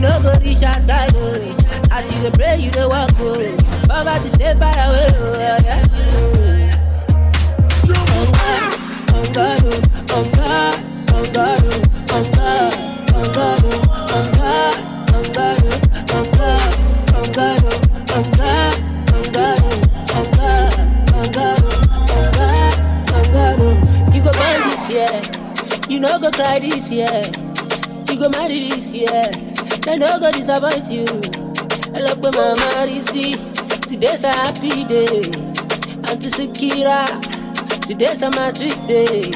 You know go reach our side. oh. I see the pray you the walk. oh. About to step far away. oh, yeah. On God, on God, oh, God, on God, oh, God, on God, oh, God, on God, oh, God, on God, oh, God, on God, oh, God, on God, oh, God, on God, oh. You go buy this year, you no go cry this year, you go marry this year, they no go disappoint you. I love my mama see, today's a happy day, Auntie Sakira. Today's a matric day.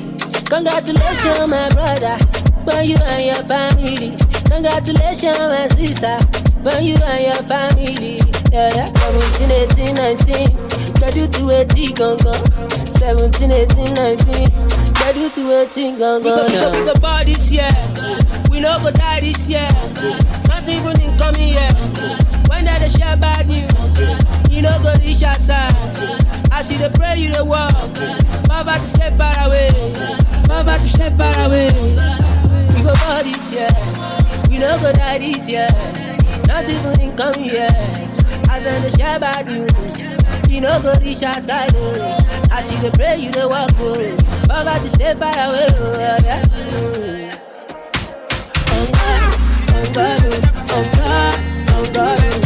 Congratulations, my brother, for you and your family. Congratulations, my sister, for you and your family. Yeah, yeah. 17, 18, 19. Got you to 18, gon' go. 17, 18, 19. Got you to 18, gon' go. We go, we go ball this year. We no go die this year. Not even in coming here. When they share bad news, you know go reach outside. I see the pray you the walk. Mama to step far away. Mama to step far away. We go ball this year. We no go die this year. Not even in coming here. As in the share bad news. You know go reach outside. oh. I see the pray you the walk. oh. Mama to step far away. oh, yeah. Oh, On God, oh, on God, oh, God,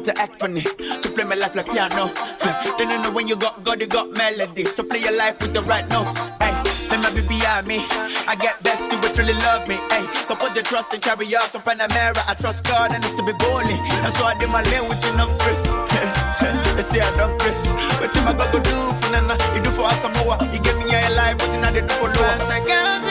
was to act funny, to play my life like piano. They don't know when you got God, you got melody. So play your life with the right notes. Hey, let my baby behind me. I get best, you would really love me. Hey, so put the trust in chariots of Panamera. I trust God and it's to be boldly. And so I did my lane with enough grace. They say I don't grace. But you my God go do for Nana, you do for us some more. You give me your life, what you not do for lower.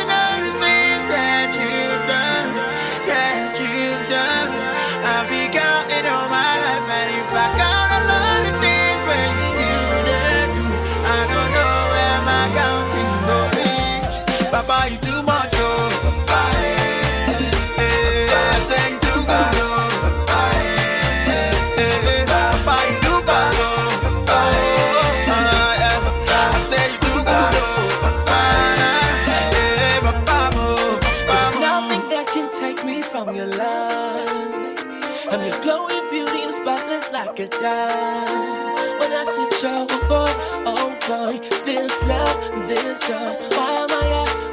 When I see oh boy, oh boy, this love, this joy. Why am I?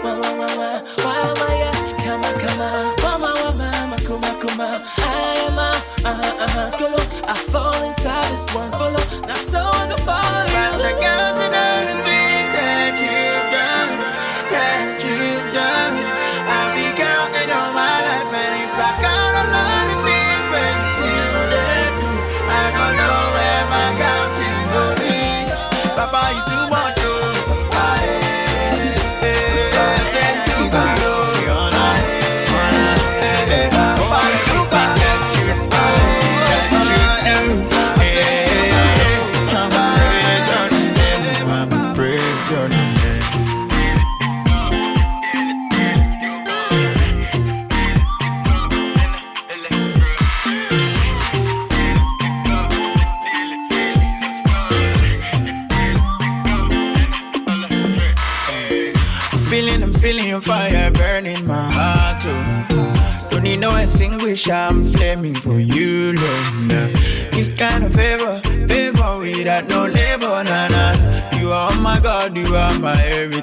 Why, why, why, why? Why am I here? Come on, come on. Makuma, kuma. I am a, uh, uh, uh, skolo. I fall inside this one follow. Now so I can follow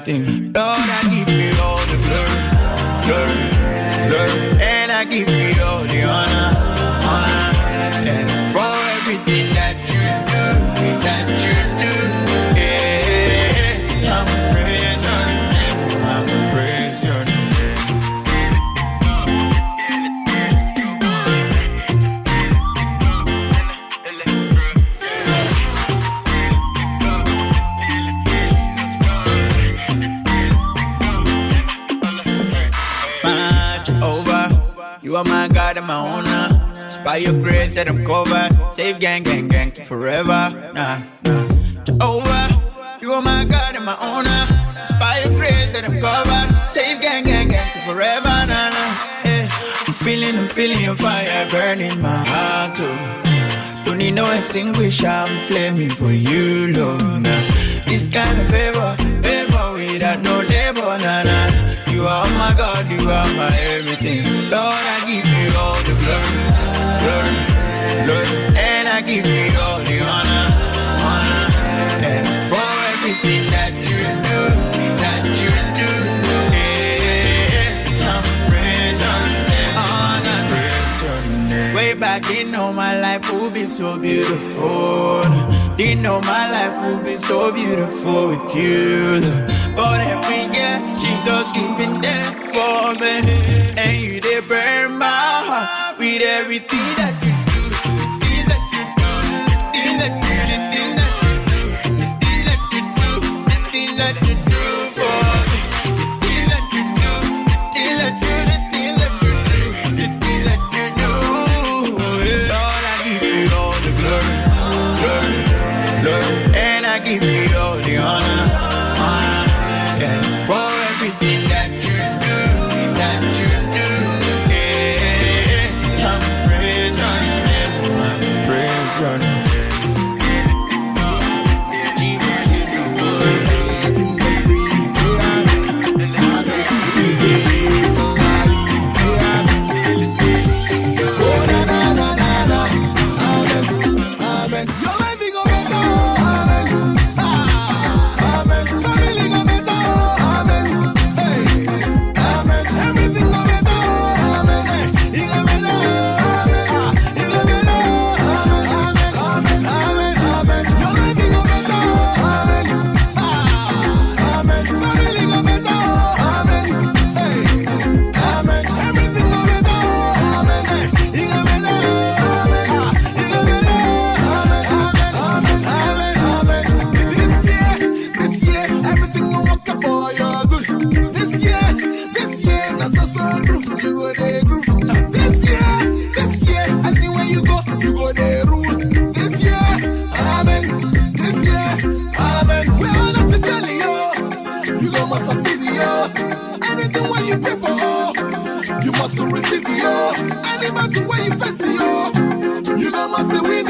nothing. let them covered. Save gang, gang, gang forever. Nah, nah. over, you are my God and my owner. Inspire grace, let them cover. Save gang, gang, gang forever. Nah, nah. Hey. I'm feeling, I'm feeling your fire burning my heart. too. Don't need no extinguisher, I'm flaming for you, Lord. Nah. This kind of favor, favor without no labor. Nah, nah. You are my God, you are my everything. Lord, I give you all the glory. Glory. And I give you all the honor, honor yeah, for everything that you do, that you do. Yeah, I'm praising, honor, Way back, didn't know my life would be so beautiful. Didn't know my life would be so beautiful with you. But every year, Jesus keeping there for me, and you did burn my heart with everything. yo. Any where you face yo. You don't must win.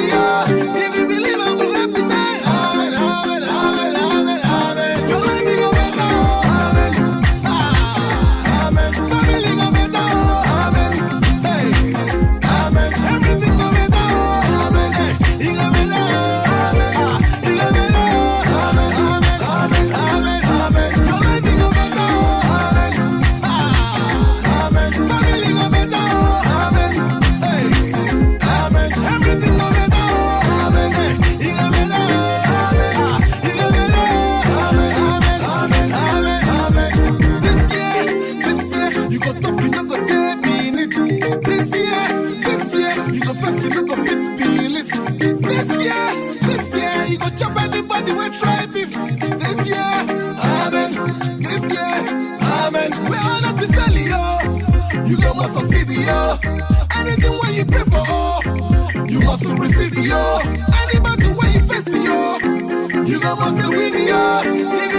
to receive yo. Anybody way face yo. You got must win yo.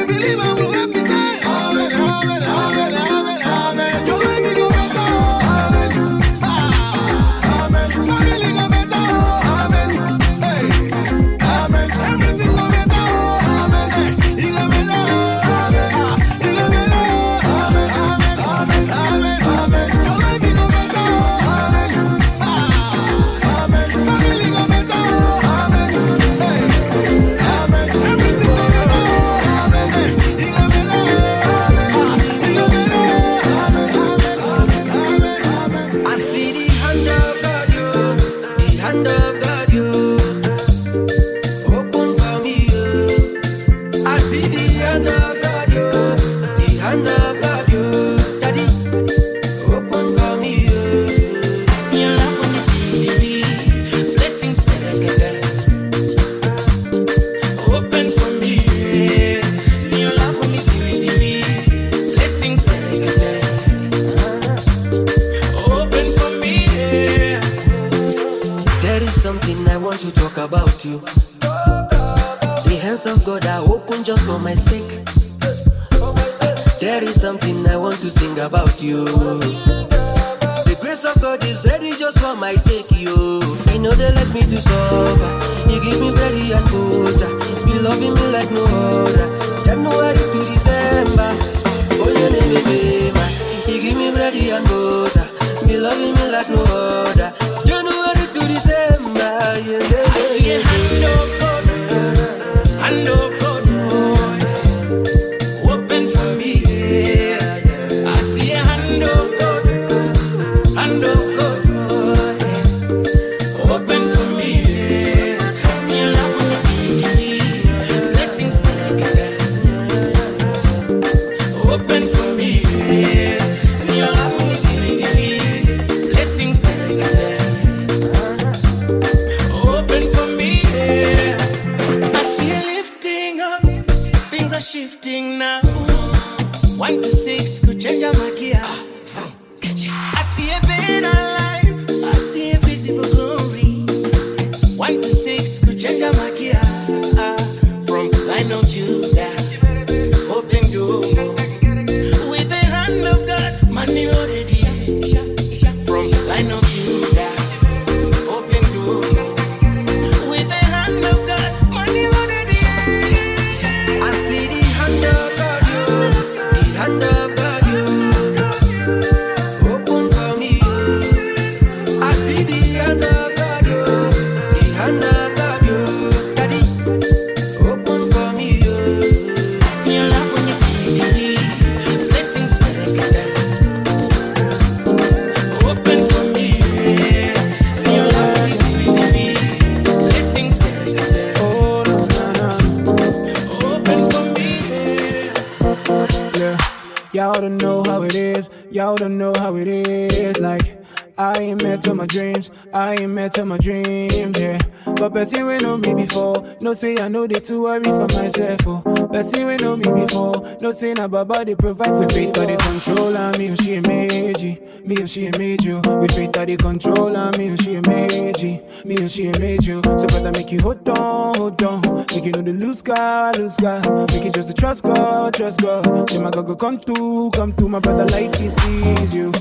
Ain't to my dream, Yeah, but person we know me before. No say I know they too worry for myself. Oh, person we know me before. No say na baba they provide for faith, but they control on me. oh, She a meji, me oh, she a you. Oh. With faith that they control on me. oh, She a meji, me oh, she a you. Oh. So better make you hold on, hold on. Make you know the lose God, lose God. Make you just to trust God, trust God. Say my God go come through, come through. My brother life he sees you.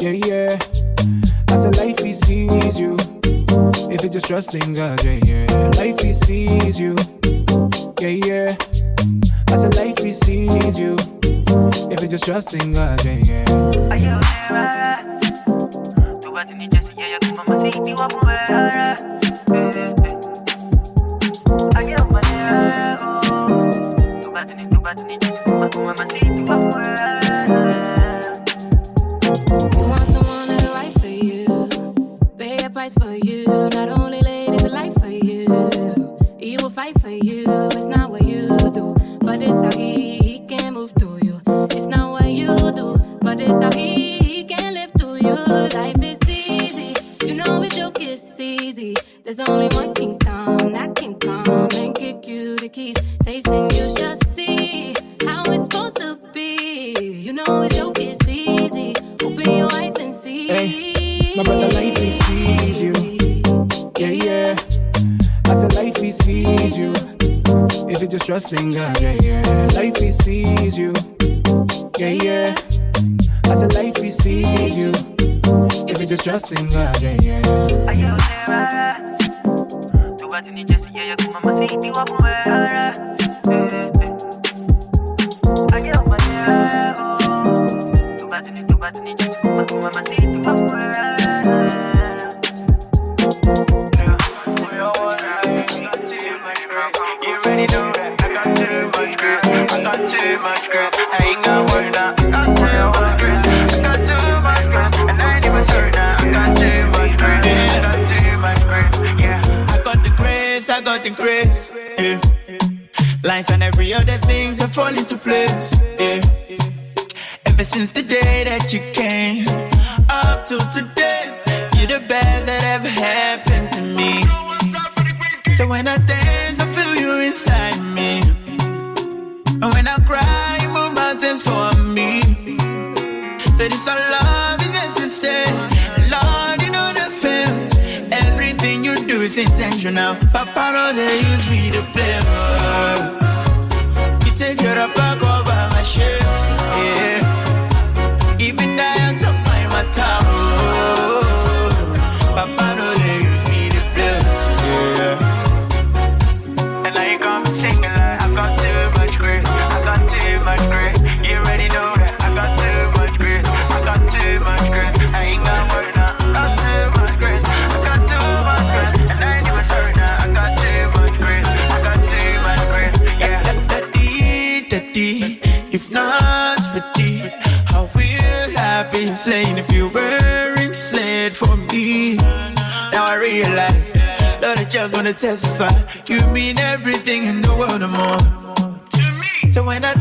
Yeah, yeah. I said life he sees you. If you just trust in God, yeah, yeah. Life he sees you. Yeah, yeah. I said life he sees you. If you just trust in God, yeah, yeah. Tu bati yeye kuma masiti wa muwera Aye umanera Tu ni tu bati kuma kuma masiti wa muwera You want someone Not only lady the life for you, he will fight for you. It's not what you do, but it's how he, he can move through you. It's not what you do, but it's how he, he can live through you. Life is easy, you know his joke is easy. There's only one kingdom that can come and kick you the keys. Tasting you shall see how it's supposed to be. You know his joke is easy. Open your eyes and see. Hey, sees you. If you just trust in God, yeah, yeah. Life he sees you. Yeah, yeah. I said life he sees you. If you just trust in God, yeah, yeah. Aye umanera Tu bati ni jesi yeye kuma masiti wa muwera Aye umanera Tu bati ni tu bati ni jesi kuma kuma masiti wa muwera You already know that I got too much girl. I got too much girl. I ain't got word now. I got too much girl. I got too much girl. And I ain't even certain now. I got too much girl. I got too much girl. Yeah. I got the grace, I got the grace. Yeah. Lines and every other things have fall into place. Yeah. Ever since the day that you came up to today, you're the best that ever happened to me. So when I you inside me. And when I cry, move mountains for me. Say this our love is here to stay. And Lord, you know the feel. Everything you do is intentional. Papa, all they use me to play. Oh. You take your back been slain if you weren't slain for me. Now I realize, Lord, I just wanna testify. You mean everything in the world and more. So when I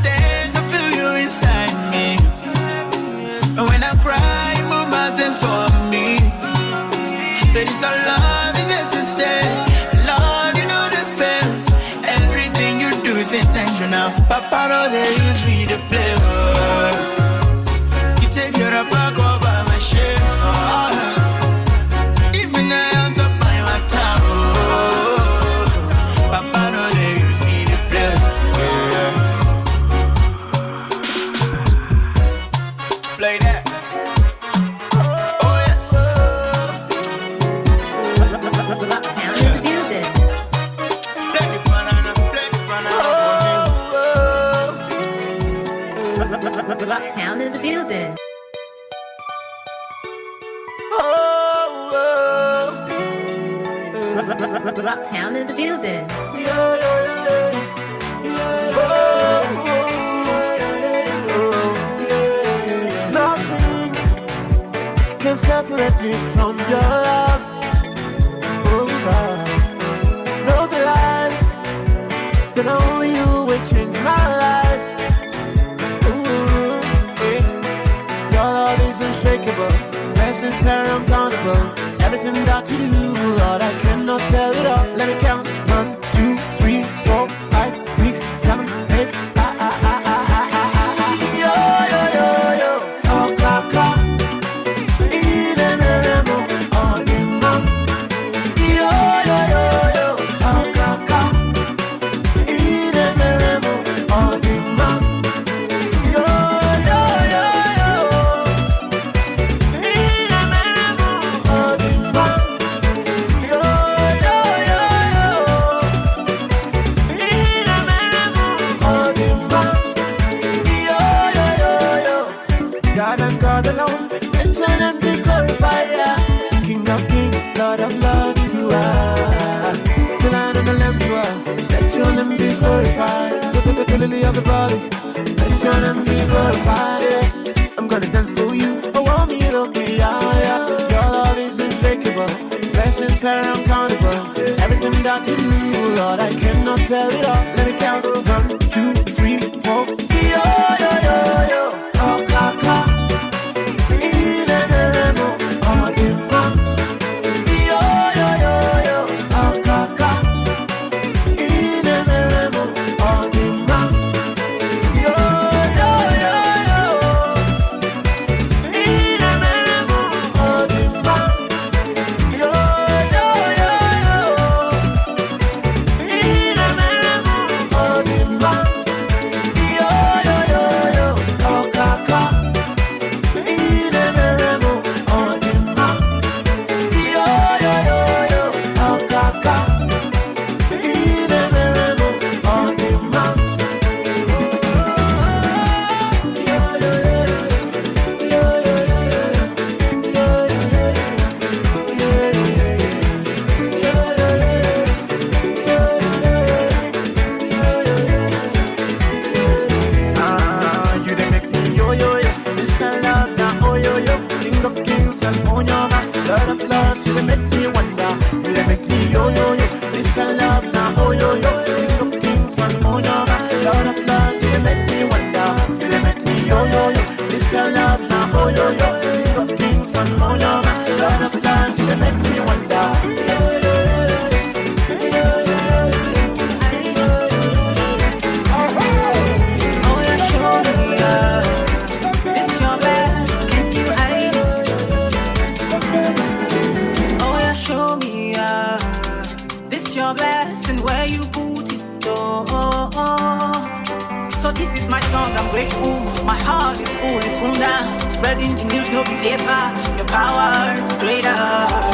My heart is full, it's full now. Spreading the news, no be paper. Your power is greater.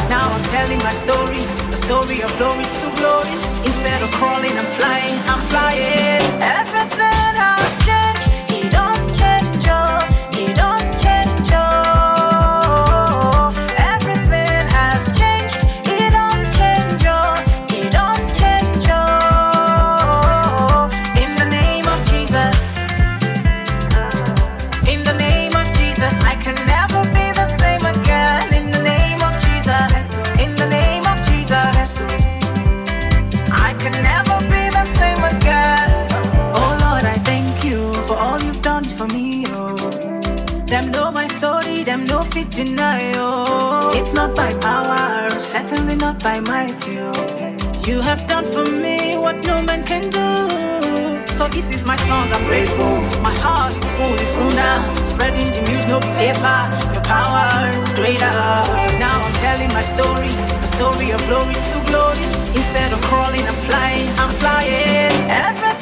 Now I'm telling my story, a story of glory to glory. Instead of crawling, I'm flying, I'm flying. Everything. Denial. It's not by power, certainly not by might. You, have done for me what no man can do. So this is my song, I'm grateful. My heart is full, it's full now. Spreading the news, no paper. Your power is greater. Now I'm telling my story, a story of glory to glory. Instead of crawling, I'm flying, I'm flying. Every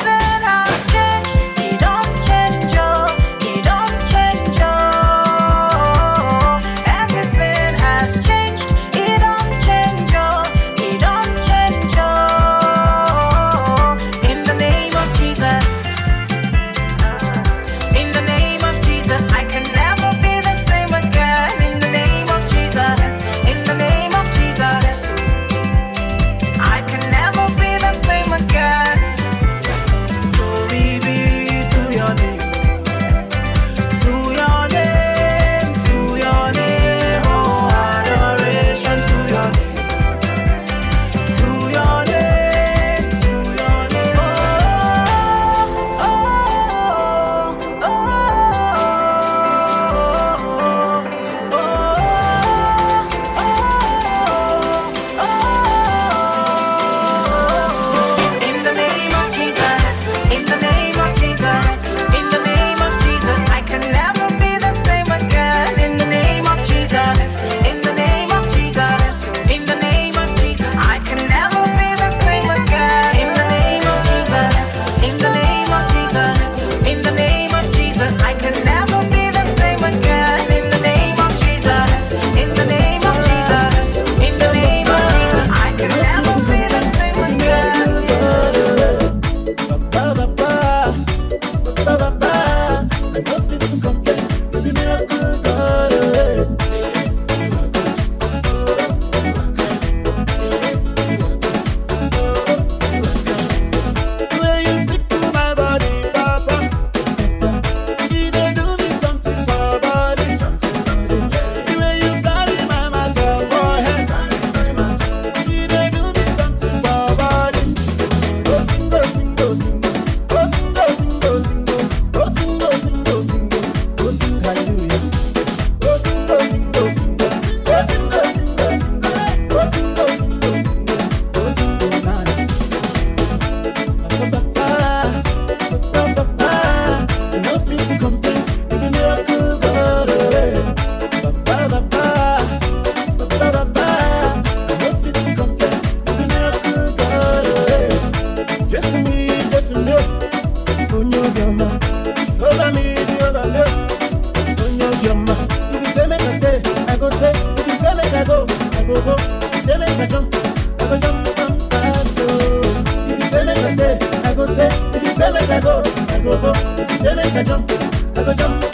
go go. If you say make I jump, I go jump jump pass oh. If you say make I stay, I go stay. If you say make I go, I go go. If you say make I jump, I go jump.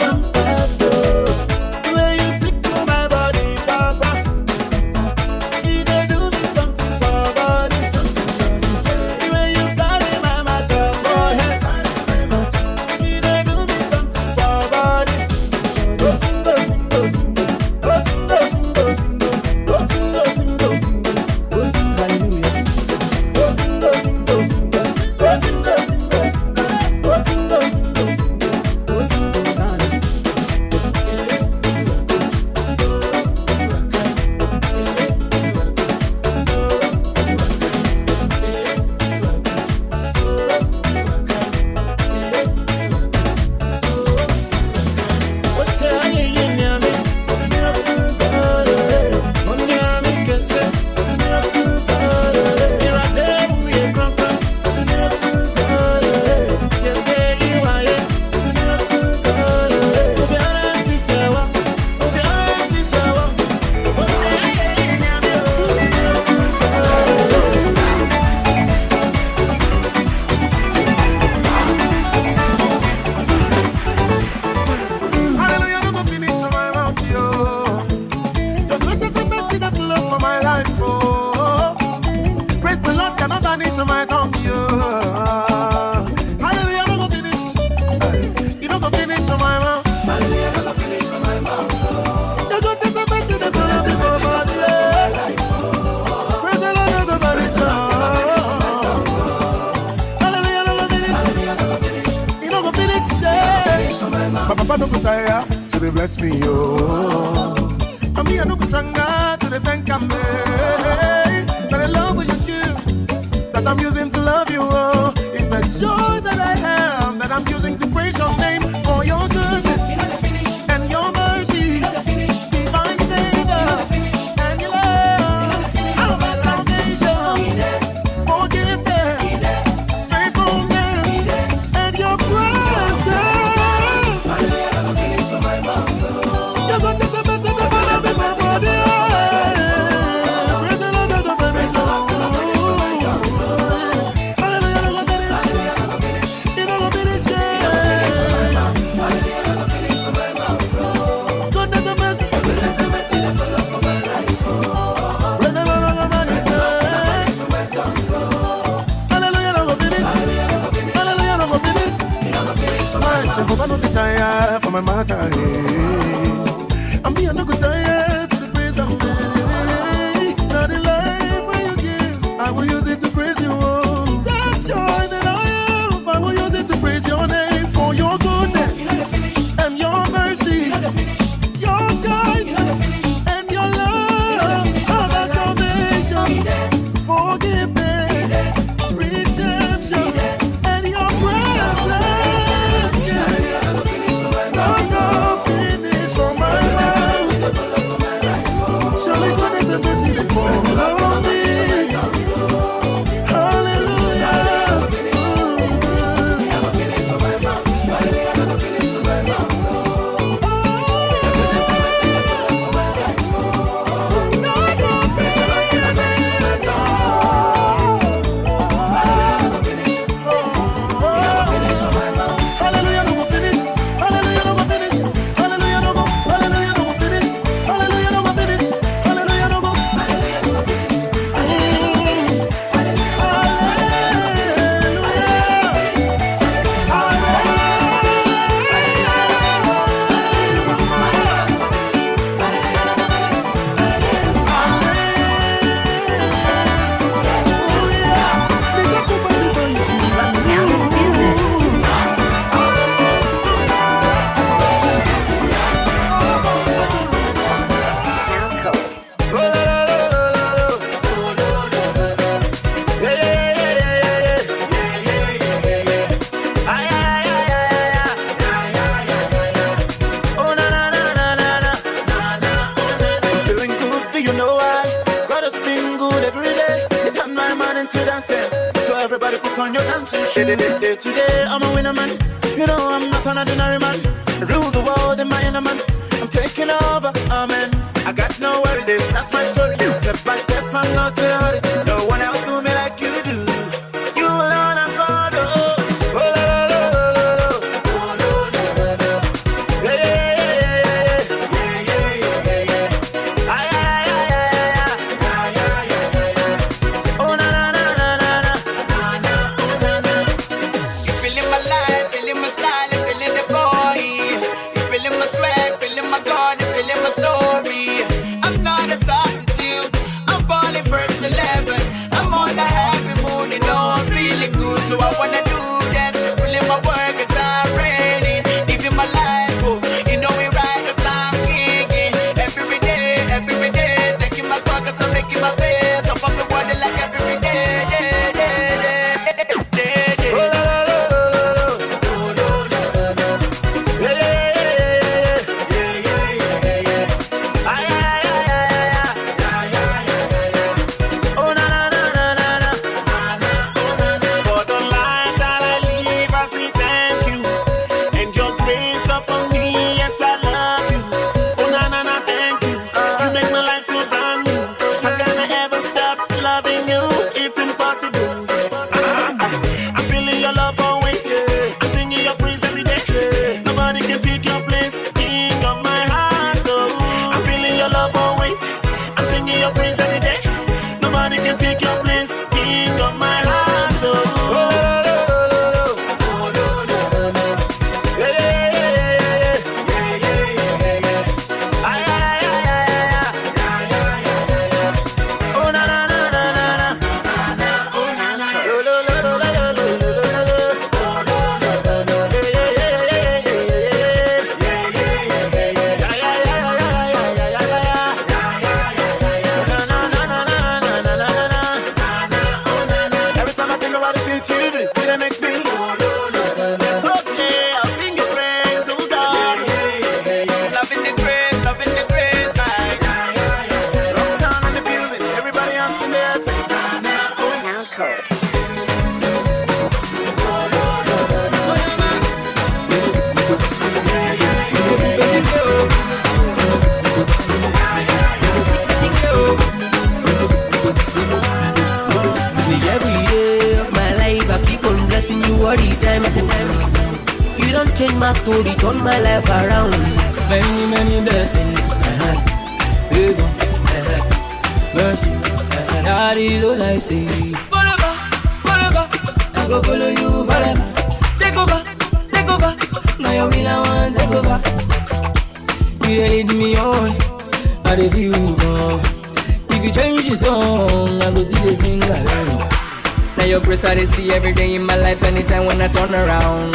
progress I see every day in my life. Anytime when I turn around,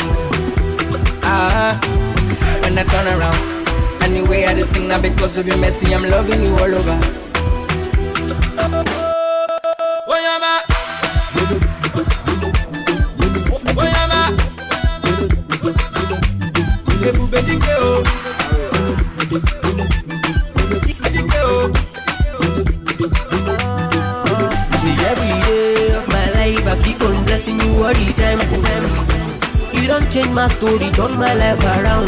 ah, when I turn around. Anyway, I just sing now because of your mercy, I'm loving you all over. my story, turn my life around.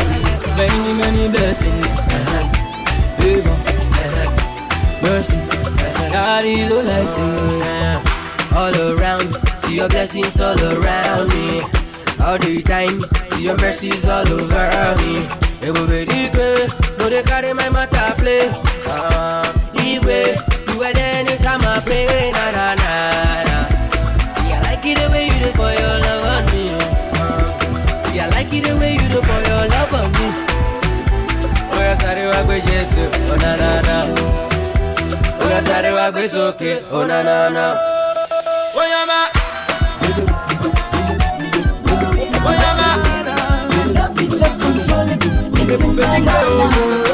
Many, many blessings. Uh-huh. Mercy. God is all I see. All around. See your blessings all around me. All the time. See your mercies all over me. Everybody, no, they carry my matter play. Uh-uh. You are there anytime I pray. Na, na, na, na. See, I like it the way you do for your love see the way you do for your love of me. Oh, yes, I do, I go, oh, na, na, na. Oh, yes, I do, I go, okay, oh, na, na, na. Oh, yeah, ma. Oh, yeah, ma. Love